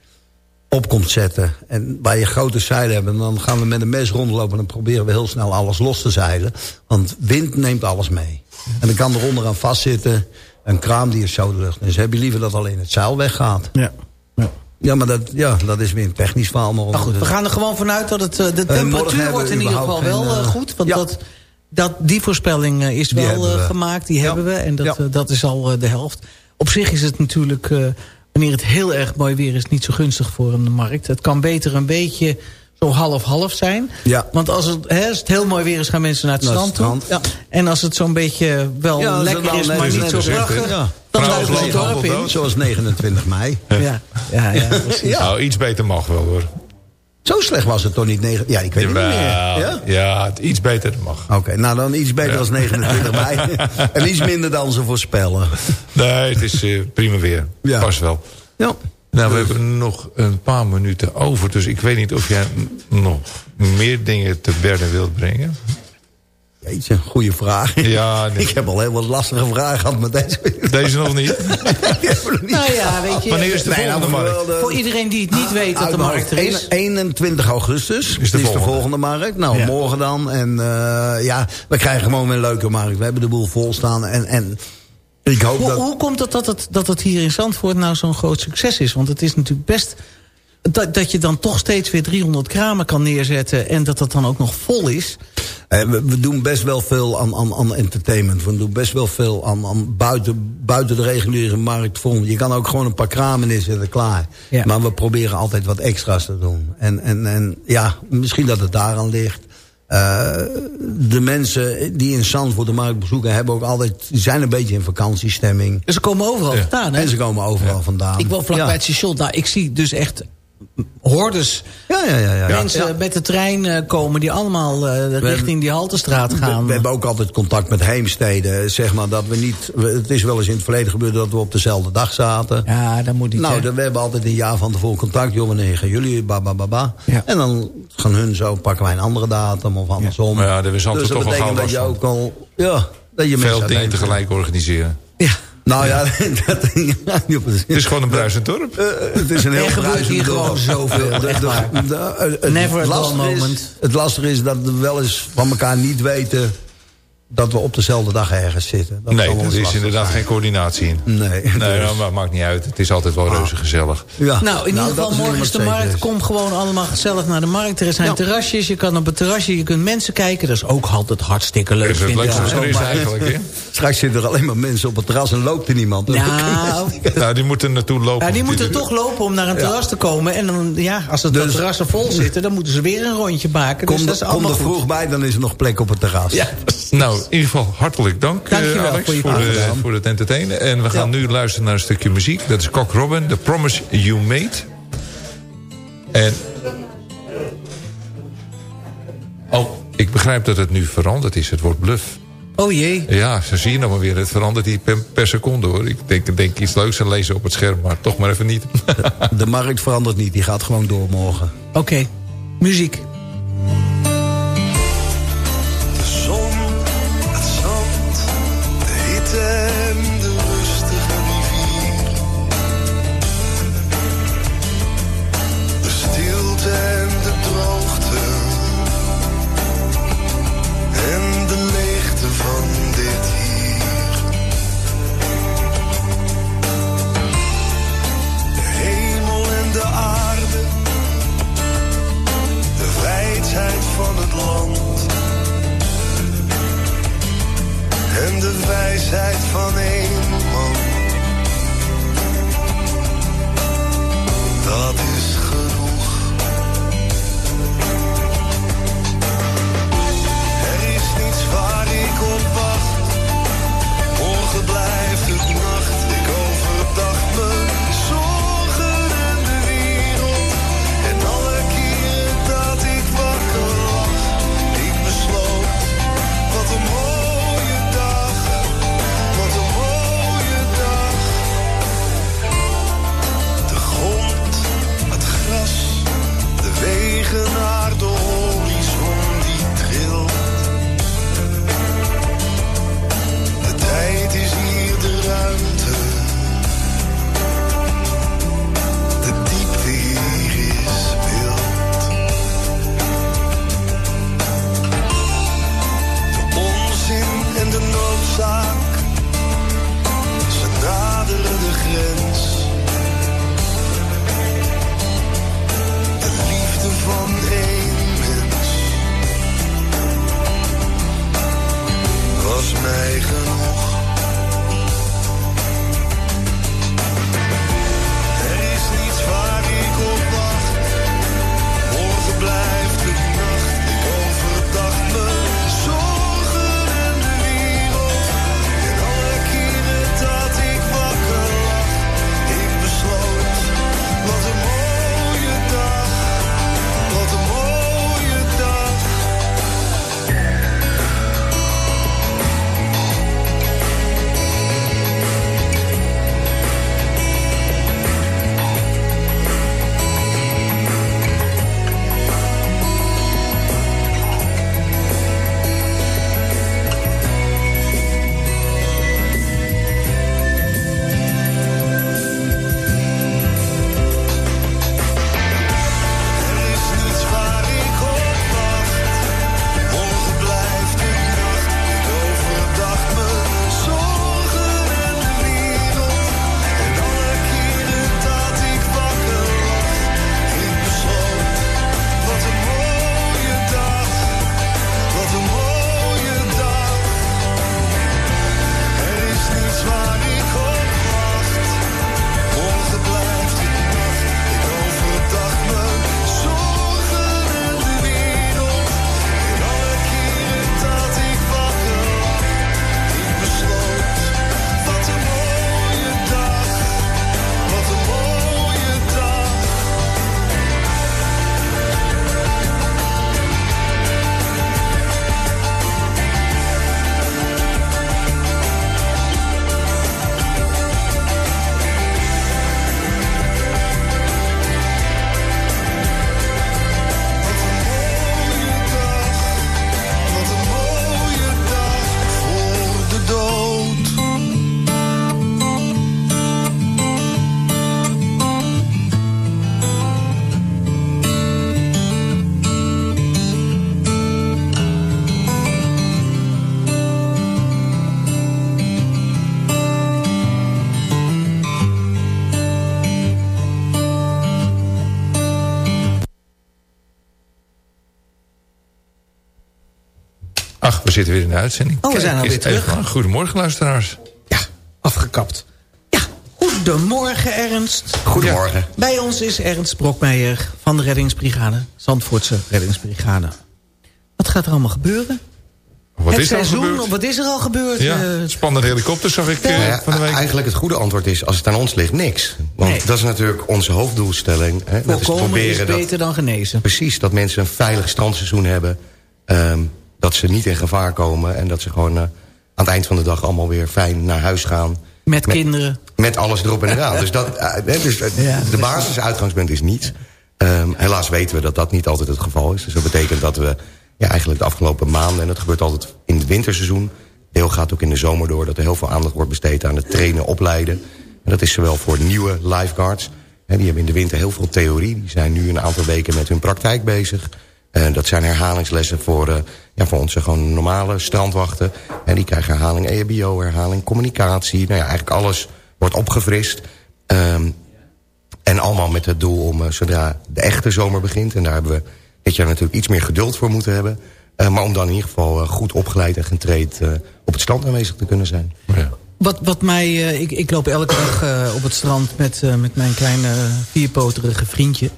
op komt zetten. En waar je grote zeilen hebt. En dan gaan we met een mes rondlopen en dan proberen we heel snel alles los te zeilen. Want wind neemt alles mee. En dan kan er onderaan vastzitten een kraam die is zo de lucht. Dus heb je liever dat alleen het zeil weggaat. Ja. Ja. Ja, maar dat, ja, dat is weer een technisch verhaal. Maar Maar goed, we gaan er gewoon vanuit dat het, eh, de morgen temperatuur wordt in ieder geval wel geen, eh, eh, goed. Want ja. dat, dat, die voorspelling eh, is Die wel eh, gemaakt, die Ja. hebben we. En dat, Ja. eh, dat is al eh, de helft. Op zich is het natuurlijk, eh, wanneer het heel erg mooi weer is, niet zo gunstig voor een markt. Het kan beter een beetje zo half-half zijn. Ja. Want als het, hè, als het heel mooi weer is, gaan mensen naar het Naar het strand toe. ja. En als het zo'n beetje wel Ja, lekker is, maar niet zo prachtig... Ja. Dan Vrouwen duiken ze het dorp in. Zoals 29 mei. Ja, ja, ja, precies. Ja. Nou, iets beter mag wel hoor. Zo slecht was het toch niet? negen- Ja, ik weet het niet meer. Ja? Ja, het iets beter mag. Oké, nou dan iets beter Ja. dan 29 mei. en iets minder dan ze voorspellen. Nee, het is eh, prima weer. Ja. Pas wel. Ja. Nou, we hebben nog een paar minuten over. Dus ik weet niet of jij nog meer dingen te berden wilt brengen. Jeetje, goede vraag. Ja, nee. Ik heb al heel wat lastige vragen gehad met deze. Deze nog niet. Nou ja, weet je... Wanneer is de Nee, nou, volgende markt? de- Voor iedereen die het niet weet dat de markt er is. 21 augustus is de, volgende. volgende markt. Nou, Ja. morgen dan. En eh, ja, we krijgen gewoon weer een leuke markt. We hebben de boel vol staan. En, en ik hoop Hoe, dat... hoe komt het dat, het dat het hier in Zandvoort nou zo'n groot succes is? Want het is natuurlijk best... Dat, dat je dan toch steeds weer 300 kramen kan neerzetten... en dat dat dan ook nog vol is. Eh, we, we doen best wel veel aan, aan, aan entertainment. We doen best wel veel aan, aan buiten, buiten de reguliere markt. Je kan ook gewoon een paar kramen neerzetten, klaar. Ja. Maar we proberen altijd wat extra's te doen. En, en, en ja, misschien dat het daaraan ligt. Eh, de mensen die in Zandvoort de markt bezoeken... Hebben ook altijd, zijn een beetje in vakantiestemming. Dus ze komen overal Ja. vandaan, hè? En ze komen overal vandaan. Ik woon vlakbij ja. het station. Nou, ik zie dus echt hordes Ja, ja, ja. ja. mensen Ja. met de trein eh, komen... die allemaal eh, richting die Haltestraat gaan. we hebben ook altijd contact met heemsteden. Zeg maar dat we niet. we- Het is wel eens in het verleden gebeurd dat we op dezelfde dag zaten. Ja, dat moet niet. nou, dan, we hebben altijd een jaar van tevoren contact. Joh, wanneer gaan jullie? Ba, ba, ba, ba. Ja. En dan gaan hun zo, pakken wij een andere datum of andersom. Ja, hebben we dus dat toch wel betekent gauw dat je ook al... Ja, dat je Veel dingen tegelijk organiseren. ja. Nou ja, dat, Het is gewoon een bruisend dorp. Eh, het is een heel Er gebeurt hier dorp. gewoon zoveel, de- echt waar. het Never a dull lastige is- moment. Het lastige is dat we wel eens van elkaar niet weten... dat we op dezelfde dag ergens zitten. Dat Nee, er is inderdaad zijn. geen coördinatie in. Nee. Nee, dus- nou, maar het maakt niet uit. Het is altijd wel reuze gezellig. ja. Nou, in ieder dat geval, is morgen is de markt. is. Kom gewoon allemaal gezellig naar de markt. Er zijn Ja. terrasjes, je kan op het terrasje, je kunt mensen kijken. Dat is ook altijd hartstikke leuk. Dat is het leukste wat er is eigenlijk. Hè? Straks zitten er alleen maar mensen op het terras en loopt er niemand. Nou, Nou, die moeten naartoe lopen. ja, die moeten toch lopen om naar een terras te komen. En dan, ja, als het Dus- terrassen vol zitten, dan moeten ze weer een rondje maken. Dus Kom, dat is er, kom allemaal er goed. vroeg bij, dan is er nog plek op het terras. Ja, Nou, in ieder geval hartelijk dank, Dankjewel eh, Alex, voor je voor, de, voor het entertainen. En we gaan nu luisteren naar een stukje muziek. Dat is Cock Robin, The Promise You Made. En... Oh, ik begrijp dat het nu veranderd is. Het wordt bluff. Oh jee. Ja, zo zie je nog maar weer. Het verandert hier per, per seconde hoor. Ik denk, denk iets leuks te lezen op het scherm, maar toch maar even niet. De markt verandert niet, die gaat gewoon door morgen. Oké, muziek. De wijsheid van één man. Dat zitten weer in de uitzending. Oh, we zijn alweer Is even terug. Goedemorgen, luisteraars. Afgekapt. Ja, goedemorgen Ernst. Goedemorgen. Bij ons is Ernst Brokmeijer van de reddingsbrigade. Zandvoortse reddingsbrigade. Wat gaat er allemaal gebeuren? Wat het is er al seizoen, gebeurd? Wat is er al gebeurd? Ja, Eh, spannende helikopters zag ik eh, Nou ja, van de week. Eigenlijk het goede antwoord is, als het aan ons ligt, niks. Want Nee. dat is natuurlijk onze hoofddoelstelling. Hè? Dat is is proberen dat, beter dan genezen. precies, dat mensen een veilig strandseizoen hebben. ehm, dat ze niet in gevaar komen. En dat ze gewoon eh, aan het eind van de dag allemaal weer fijn naar huis gaan. Met, kinderen. Met alles erop en eraan. dus dat, eh, dus, eh, Ja, de basisuitgangspunt is niets. Ehm, helaas weten we dat dat niet altijd het geval is. Dus dat betekent dat we ja, eigenlijk de afgelopen maanden... en dat gebeurt altijd in het winterseizoen... deel gaat ook in de zomer door... dat er heel veel aandacht wordt besteed aan het trainen, opleiden. En dat is zowel voor nieuwe lifeguards... Hè, die hebben in de winter heel veel theorie. Die zijn nu een aantal weken met hun praktijk bezig. En dat zijn herhalingslessen voor, eh, ja, voor onze gewoon normale strandwachten. En die krijgen herhaling EHBO, herhaling communicatie. Nou ja, eigenlijk alles wordt opgefrist. Ehm, en allemaal met het doel om, eh, zodra de echte zomer begint... en daar hebben we dit jaar natuurlijk iets meer geduld voor moeten hebben... eh, maar om dan in ieder geval eh, goed opgeleid en getraind eh, op het strand aanwezig te kunnen zijn. Wat, wat mij, eh, ik, ik loop elke dag eh, op het strand met, eh, met mijn kleine vierpoterige vriendje.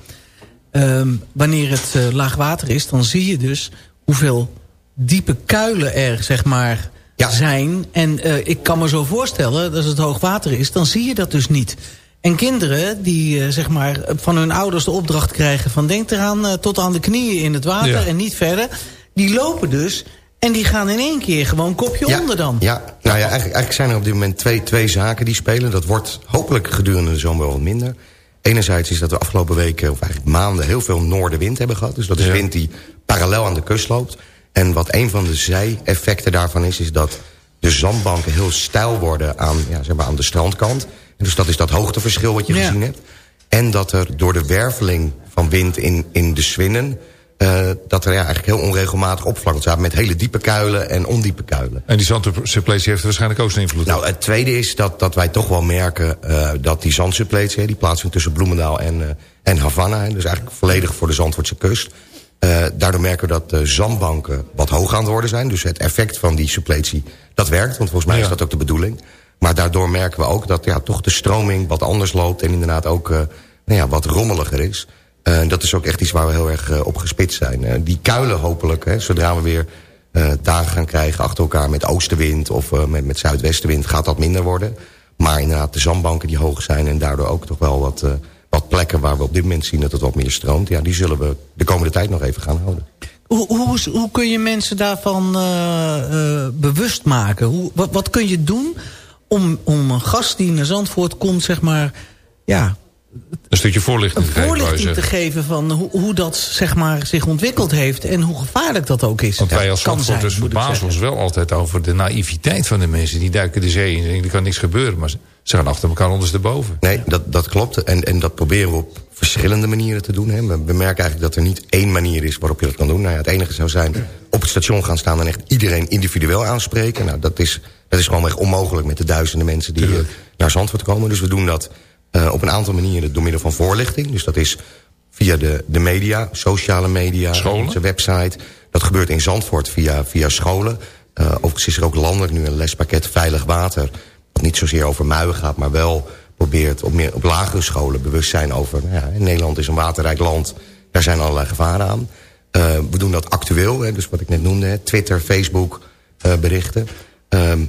Ehm, wanneer het eh, laag water is, dan zie je dus hoeveel diepe kuilen er zeg maar zijn. En eh, ik kan me zo voorstellen, dat als het hoog water is, dan zie je dat dus niet. En kinderen die eh, zeg maar van hun ouders de opdracht krijgen van denk eraan tot aan de knieën in het water Ja. en niet verder. Die lopen dus en die gaan in één keer gewoon kopje onder dan. Ja, nou ja, eigenlijk, eigenlijk zijn er op dit moment twee, twee zaken die spelen. Dat wordt hopelijk gedurende de zomer wel wat minder. Enerzijds is dat we afgelopen weken, of eigenlijk maanden... heel veel noordenwind hebben gehad. Dus dat is Ja. wind die parallel aan de kust loopt. En wat een van de zij-effecten daarvan is... is dat de zandbanken heel stijl worden aan, ja, zeg maar aan de strandkant. En dus dat is dat hoogteverschil wat je Ja. gezien hebt. En dat er door de werveling van wind in, in de Swinnen... eh, dat er ja, eigenlijk heel onregelmatig oppervlak ontstaat... met hele diepe kuilen en ondiepe kuilen. En die zandsuppletie heeft waarschijnlijk ook zijn invloed. Nou, het tweede is dat, dat wij toch wel merken eh, dat die zandsuppletie... die plaatsvindt tussen Bloemendaal en, eh, en Havana... dus eigenlijk volledig voor de Zandvoortse kust... daardoor merken we dat de zandbanken wat hoog aan het worden zijn. Dus het effect van die suppletie, dat werkt. Want volgens mij Ja. is dat ook de bedoeling. Maar daardoor merken we ook dat ja, toch de stroming wat anders loopt... en inderdaad ook nou ja, wat rommeliger is. Eh, dat is ook echt iets waar we heel erg eh, op gespitst zijn. Eh, die kuilen hopelijk, hè, zodra we weer dagen gaan krijgen achter elkaar... met oostenwind of met, met zuidwestenwind gaat dat minder worden. Maar inderdaad de zandbanken die hoog zijn... en daardoor ook toch wel wat, wat plekken waar we op dit moment zien dat het wat meer stroomt... ja, die zullen we de komende tijd nog even gaan houden. Hoe, hoe, kun je mensen daarvan bewust maken? Hoe, wat, wat kun je doen om, om een gast die naar Zandvoort komt, zeg maar... Ja, Een stukje voorlichting een voorlichting te geven van hoe, hoe dat zeg maar, zich ontwikkeld heeft... en hoe gevaarlijk dat ook is. Want wij als Kan Zandvoorters ik verbazen ons wel altijd over de naïviteit van de mensen. Die duiken de zee in en denken, er kan niks gebeuren. Maar ze- ze gaan achter elkaar ondersteboven. Nee, dat, dat klopt. En, en dat proberen we op verschillende manieren te doen. Hè. We, we merken eigenlijk dat er niet één manier is waarop je dat kan doen. Nou ja, het enige zou zijn op het station gaan staan... en echt iedereen individueel aanspreken. Nou, dat is, dat is gewoon echt onmogelijk met de duizenden mensen... die eh, naar Zandvoort komen. Dus we doen dat eh, op een aantal manieren door middel van voorlichting. Dus dat is via de, de media, sociale media, Scholen? onze website. Dat gebeurt in Zandvoort via, via scholen. Eh, overigens is er ook landelijk nu een lespakket Veilig Water... wat niet zozeer over muien gaat, maar wel probeert op, meer, op lagere scholen bewustzijn over... Nou ja, Nederland is een waterrijk land, daar zijn allerlei gevaren aan. Eh, we doen dat actueel, hè, dus wat ik net noemde, hè, Twitter, Facebook berichten. Ehm,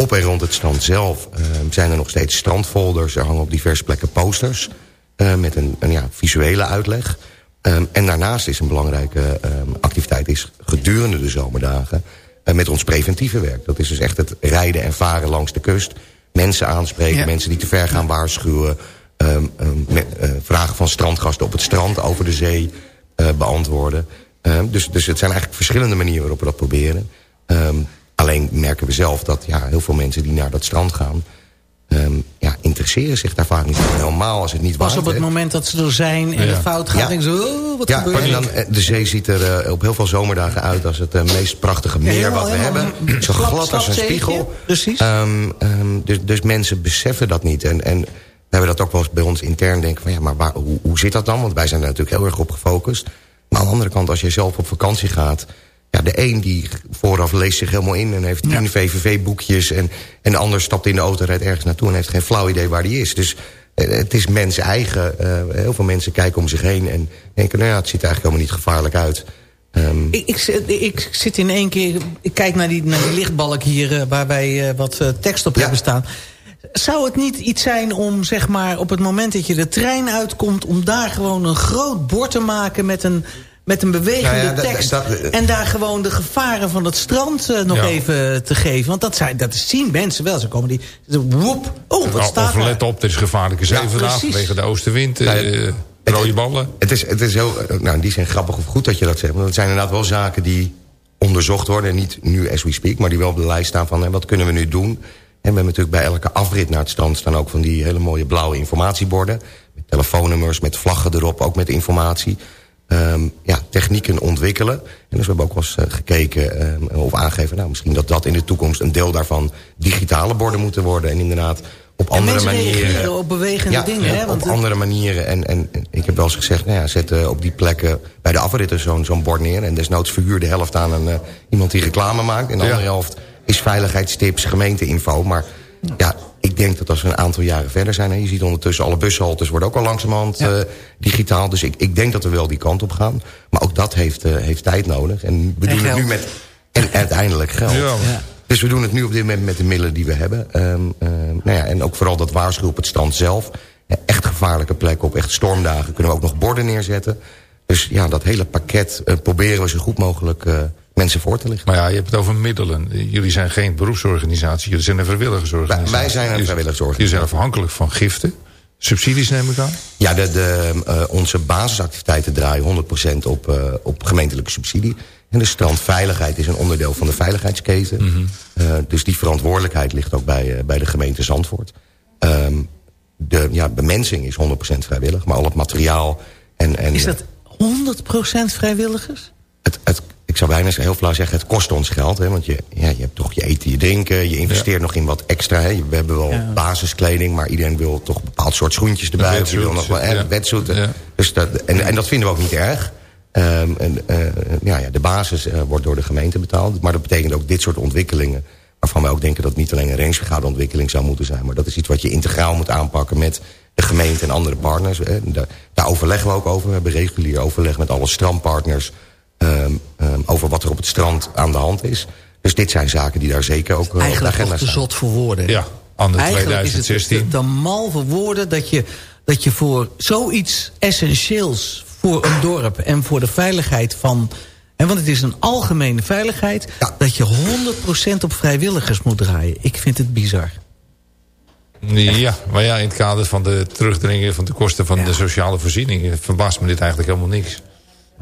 op en rond het strand zelf ehm, zijn er nog steeds strandfolders. Er hangen op diverse plekken posters eh, met een, een ja, visuele uitleg. Ehm, en daarnaast is een belangrijke ehm, activiteit is gedurende de zomerdagen... eh, met ons preventieve werk. Dat is dus echt het rijden en varen langs de kust. Mensen aanspreken, Ja. mensen die te ver gaan waarschuwen... ehm, ehm, me- eh, vragen van strandgasten op het strand over de zee beantwoorden. Dus, dus het zijn eigenlijk verschillende manieren waarop we dat proberen. Alleen merken we zelf dat ja, heel veel mensen die naar dat strand gaan... ehm, ja, interesseren zich daar vaak niet voor. Helemaal als het niet Pas waait, op het moment dat ze er zijn en Ja. het fout gaat... Ja. denken ze, oh, wat Ja, gebeurt en er? dan, eh, de zee ziet er eh, op heel veel zomerdagen uit als het eh, meest prachtige meer wat we hebben. Zo glad als een spiegel. Precies. Ehm, ehm, dus, dus mensen beseffen dat niet. En, en we hebben dat ook wel eens bij ons intern denken van ja, maar waar, hoe, hoe zit dat dan? Want wij zijn er natuurlijk heel erg op gefocust. Maar aan de andere kant, als je zelf op vakantie gaat ja, de een die vooraf leest zich helemaal in... en heeft tien VVV-boekjes... En, en de ander stapt in de auto, rijdt ergens naartoe... en heeft geen flauw idee waar die is. Dus eh, het is mens eigen. Eh, heel veel mensen kijken om zich heen... en denken, nou ja, het ziet er eigenlijk helemaal niet gevaarlijk uit... Ehm, Ik, ik, zit- ik zit in één keer... Ik kijk naar die, naar die lichtbalk hier... eh, waar wij wat tekst op hebben staan. Zou het niet iets zijn om, zeg maar... op het moment dat je de trein uitkomt... om daar gewoon een groot bord te maken... met een, met een bewegende Nou ja, tekst... dat- en daar gewoon de gevaren van het strand eh, nog Ja. even te geven? Want dat, zijn, dat zien mensen wel. Ze komen die... Ze, woep, oh, wat Nou, staat of daar? let op, er is gevaarlijke zee Ja, vandaag vanwege de oostenwind. eh, Nee, rode ballen. Het is, het is heel, nou in die zin grappig of goed dat je dat zegt. Want het zijn inderdaad wel zaken die onderzocht worden. En niet nu as we speak, maar die wel op de lijst staan van... Hè, wat kunnen we nu doen? En we hebben natuurlijk bij elke afrit naar het strand... staan ook van die hele mooie blauwe informatieborden. Met telefoonnummers, met vlaggen erop, ook met informatie. Ehm, ja, technieken ontwikkelen. En dus we hebben ook wel eens eh, gekeken ehm, of aangegeven... nou, misschien dat dat in de toekomst een deel daarvan... digitale borden moeten worden. En inderdaad op En andere manieren... op bewegende Ja, dingen. Hè? op Want het- andere manieren. En, en en ik heb wel eens gezegd, nou ja, zet eh, op die plekken bij de afritten zo'n zo'n bord neer. En desnoods verhuur de helft aan een, eh, iemand die reclame maakt. En de Ja. andere helft is veiligheidstips, gemeenteinfo. Maar ja, denk dat als we een aantal jaren verder zijn... en je ziet ondertussen alle bushaltes worden ook al langzamerhand eh, digitaal. Dus ik, ik denk dat we wel die kant op gaan. Maar ook dat heeft, eh, heeft tijd nodig. En we En doen het nu met... En uiteindelijk geld. Ja. Ja. Dus we doen het nu op dit moment met de middelen die we hebben. Ehm, ehm, nou ja, en ook vooral dat waarschuwen op het strand zelf. Echt gevaarlijke plekken, op echt stormdagen kunnen we ook nog borden neerzetten. Dus ja, dat hele pakket eh, proberen we zo goed mogelijk eh, mensen voor te lichten. Maar ja, je hebt het over middelen. Jullie zijn geen beroepsorganisatie, jullie zijn een vrijwilligersorganisatie. Wij- wij zijn een vrijwilligersorganisatie. Jullie zijn afhankelijk van giften. Subsidies neem ik aan. Ja, de, de, eh, onze basisactiviteiten draaien 100% op, eh, op gemeentelijke subsidie. En de strandveiligheid is een onderdeel van de veiligheidsketen. Eh, dus die verantwoordelijkheid ligt ook bij, eh, bij de gemeente Zandvoort. Ehm, de ja, bemensing is 100% vrijwillig, maar al het materiaal... En, en, Is dat 100% vrijwilligers? het, het, ik zou bijna heel flauw zeggen, het kost ons geld. Hè, want je, ja, je hebt toch je eten, je drinken. Je investeert nog in wat extra. Hè. We hebben wel Ja. basiskleding, maar iedereen wil toch een bepaald soort schoentjes erbij. Of je wil nog wel wetsuiten. Ja. Dus dat, en, en dat vinden we ook niet erg. Ehm, en, eh, ja, ja, de basis eh, wordt door de gemeente betaald. Maar dat betekent ook dit soort ontwikkelingen... waarvan wij ook denken dat het niet alleen een rangevergaderontwikkeling zou moeten zijn... maar dat is iets wat je integraal moet aanpakken met de gemeente en andere partners. Hè. Daar, daar overleggen we ook over. We hebben regulier overleg met alle strandpartners... ehm, ehm, over wat er op het strand aan de hand is. Dus dit zijn zaken die daar zeker ook eh, op de Eigenlijk agenda toch te staan. zot voor woorden. Ja, aan de Eigenlijk is het 2016. te, te mal voor woorden dat je, dat je voor zoiets essentieels voor een dorp en voor de veiligheid van... En want het is een algemene veiligheid... dat je 100% op vrijwilligers moet draaien. Ik vind het bizar. Ja, maar ja, in het kader van de terugdringen van de kosten van de sociale voorzieningen... verbaast me dit eigenlijk helemaal niks.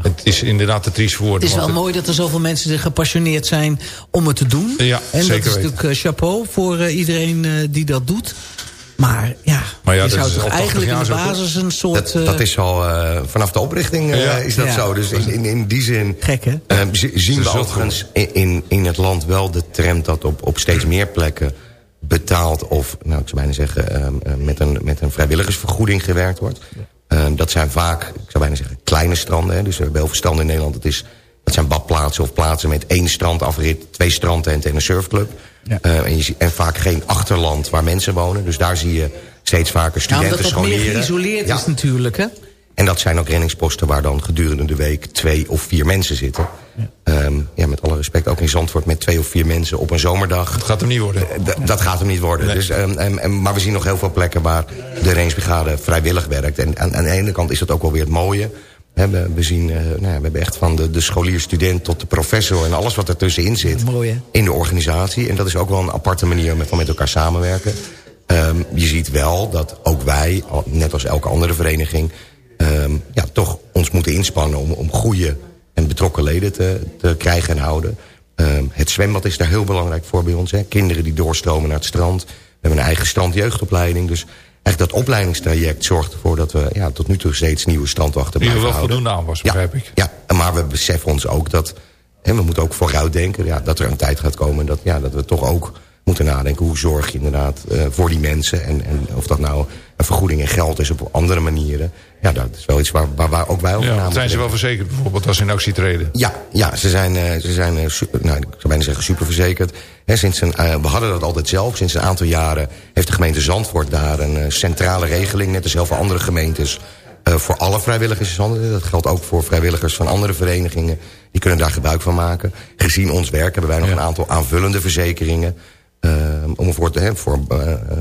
Het is inderdaad te triest voor Het is wel mooi dat er zoveel mensen gepassioneerd zijn om het te doen. Ja, en zeker dat is weten. natuurlijk eh, chapeau voor eh, iedereen eh, die dat doet. Maar ja, Maar ja, je dat zou is toch al 80 eigenlijk in de basis een soort... Dat, dat is al eh, vanaf de oprichting eh, Ja. is dat Ja. zo. Dus in, in, in die zin Gek, hè? zi- zien we zult overigens in, in, in het land wel de trend... dat op, op steeds meer plekken betaald of, nou, ik zou bijna zeggen... eh, eh, met, een, met een vrijwilligersvergoeding gewerkt wordt. Eh, dat zijn vaak, ik zou bijna zeggen, kleine stranden. Hè. Dus we hebben heel veel stranden in Nederland. Het is, dat zijn badplaatsen of plaatsen met één strandafrit... twee strandtenten en een surfclub. Eh, en, je, en vaak geen achterland waar mensen wonen. Dus daar zie je steeds vaker Ja, omdat studenten, dat meer scholieren. geïsoleerd Ja. is natuurlijk, hè? En dat zijn ook reddingsposten waar dan gedurende de week twee of vier mensen zitten. Ja. ja, met alle respect, ook in Zandvoort met twee of vier mensen op een zomerdag. Dat gaat hem niet worden. dat gaat hem niet worden. Nee. Dus, ehm, en, en, maar we zien nog heel veel plekken waar de reddingsbrigade vrijwillig werkt. En aan, aan de ene kant is dat ook wel weer het mooie. We, we, zien, eh, nou ja, we hebben echt van de, de scholier, student tot de professor... en alles wat ertussenin zit Mooi, in de organisatie. En dat is ook wel een aparte manier om van met elkaar samenwerken. Ehm, je ziet wel dat ook wij, net als elke andere vereniging... ehm, ja, toch ons moeten inspannen om, om goede en betrokken leden te, te krijgen en houden. Ehm, het zwembad is daar heel belangrijk voor bij ons. Hè. Kinderen die doorstromen naar het strand. We hebben een eigen strandjeugdopleiding. Dus eigenlijk dat opleidingstraject zorgt ervoor dat we ja, tot nu toe steeds nieuwe strandwachten blijven wel houden. voldoende aan was, Ja, begrijp ik. ja, maar we beseffen ons ook dat... En we moeten ook vooruitdenken ja, dat er een tijd gaat komen... Dat, ja, dat we toch ook moeten nadenken. Hoe zorg je inderdaad eh, voor die mensen? En, en of dat nou een vergoeding in geld is op andere manieren. Ja, dat is wel iets waar, waar, waar ook wij over Ja, zijn ze wel verzekerd bijvoorbeeld als ze in actie treden? Ja, ja ze zijn, eh, ze zijn eh, su- nou, ik zou bijna zeggen superverzekerd. Sinds een, eh, we hadden dat altijd zelf. Sinds een aantal jaren heeft de gemeente Zandvoort daar een eh, centrale regeling. Net als heel veel andere gemeentes. eh, voor alle vrijwilligers in Zandvoort. Dat geldt ook voor vrijwilligers van andere verenigingen. Die kunnen daar gebruik van maken. Gezien ons werk hebben wij nog een aantal aanvullende verzekeringen. eh, om ervoor te, hè, voor eh,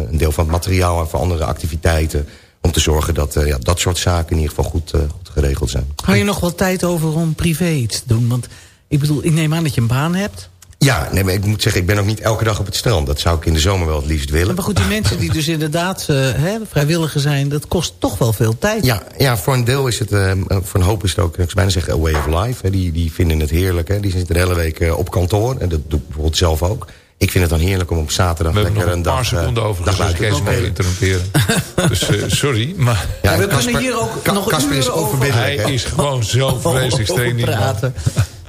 een deel van het materiaal en voor andere activiteiten. Om te zorgen dat eh, ja, dat soort zaken in ieder geval goed, eh, goed geregeld zijn. Hou je nog wel tijd over om privé iets te doen? Want ik bedoel, ik neem aan dat je een baan hebt. Ja, nee, maar ik moet zeggen, ik ben ook niet elke dag op het strand. Dat zou ik in de zomer wel het liefst willen. Maar goed, die mensen die dus inderdaad hè, vrijwilliger zijn... dat kost toch wel veel tijd. Ja, ja, voor een deel is het, voor een hoop is het ook, ik zou bijna zeggen, a way of life. Hè. Die, die vinden het heerlijk. Hè. Die zitten de hele week op kantoor. En dat doe ik bijvoorbeeld zelf ook. Ik vind het dan heerlijk om op zaterdag We lekker nog een een paar dag, eh, seconden over, dag dus ik interrumperen. dus eh, sorry, maar... Ja, we en kunnen hier ook Ka- nog Casper is uren over- onverbiddelijk. Hij is gewoon zo vreselijk Over streng. praten.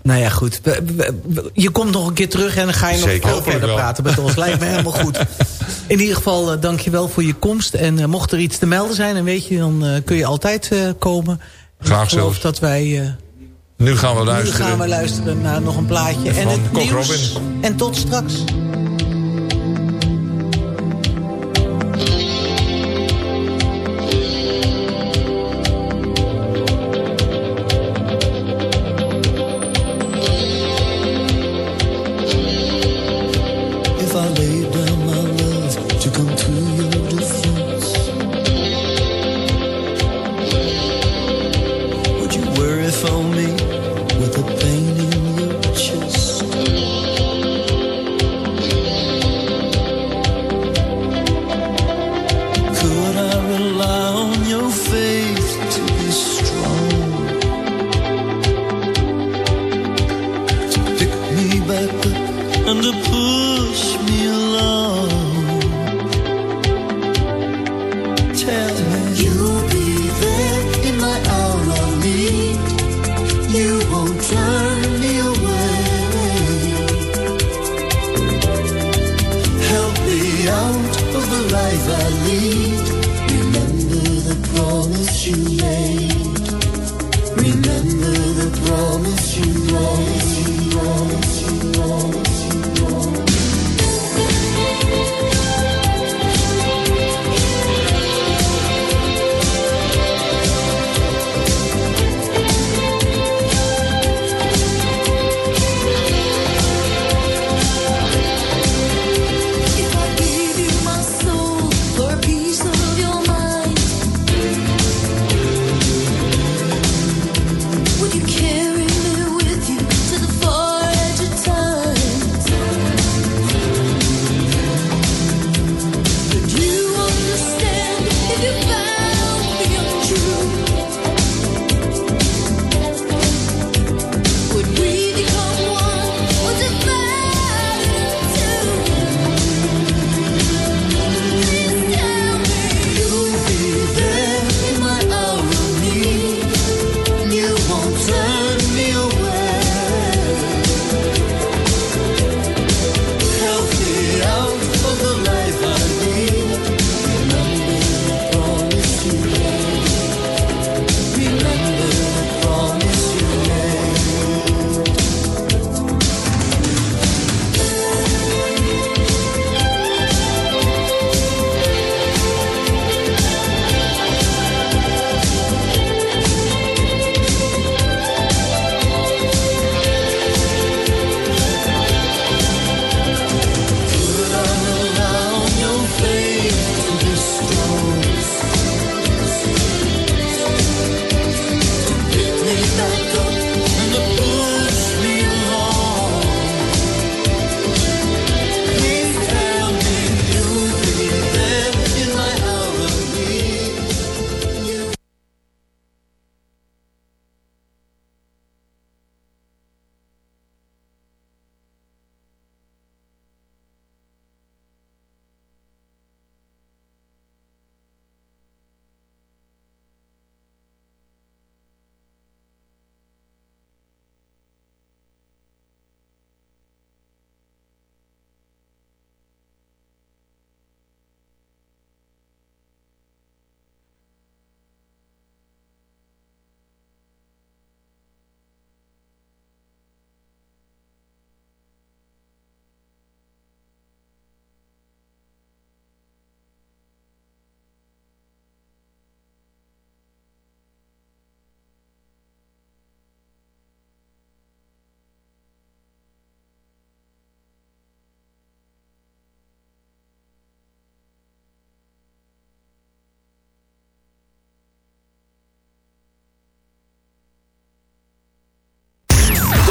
Nou ja, goed. Je komt nog een keer terug en dan ga je nog Zeker. verder wel. praten met ons. Lijkt me helemaal goed. In ieder geval, uh, dank je wel voor je komst. En eh, mocht er iets te melden zijn, dan weet je, dan eh, kun je altijd eh, komen. Graag ik geloof zelfs. dat wij... Nu gaan we nu luisteren. gaan we luisteren naar nog een plaatje. En het nieuws. Robin. En tot straks.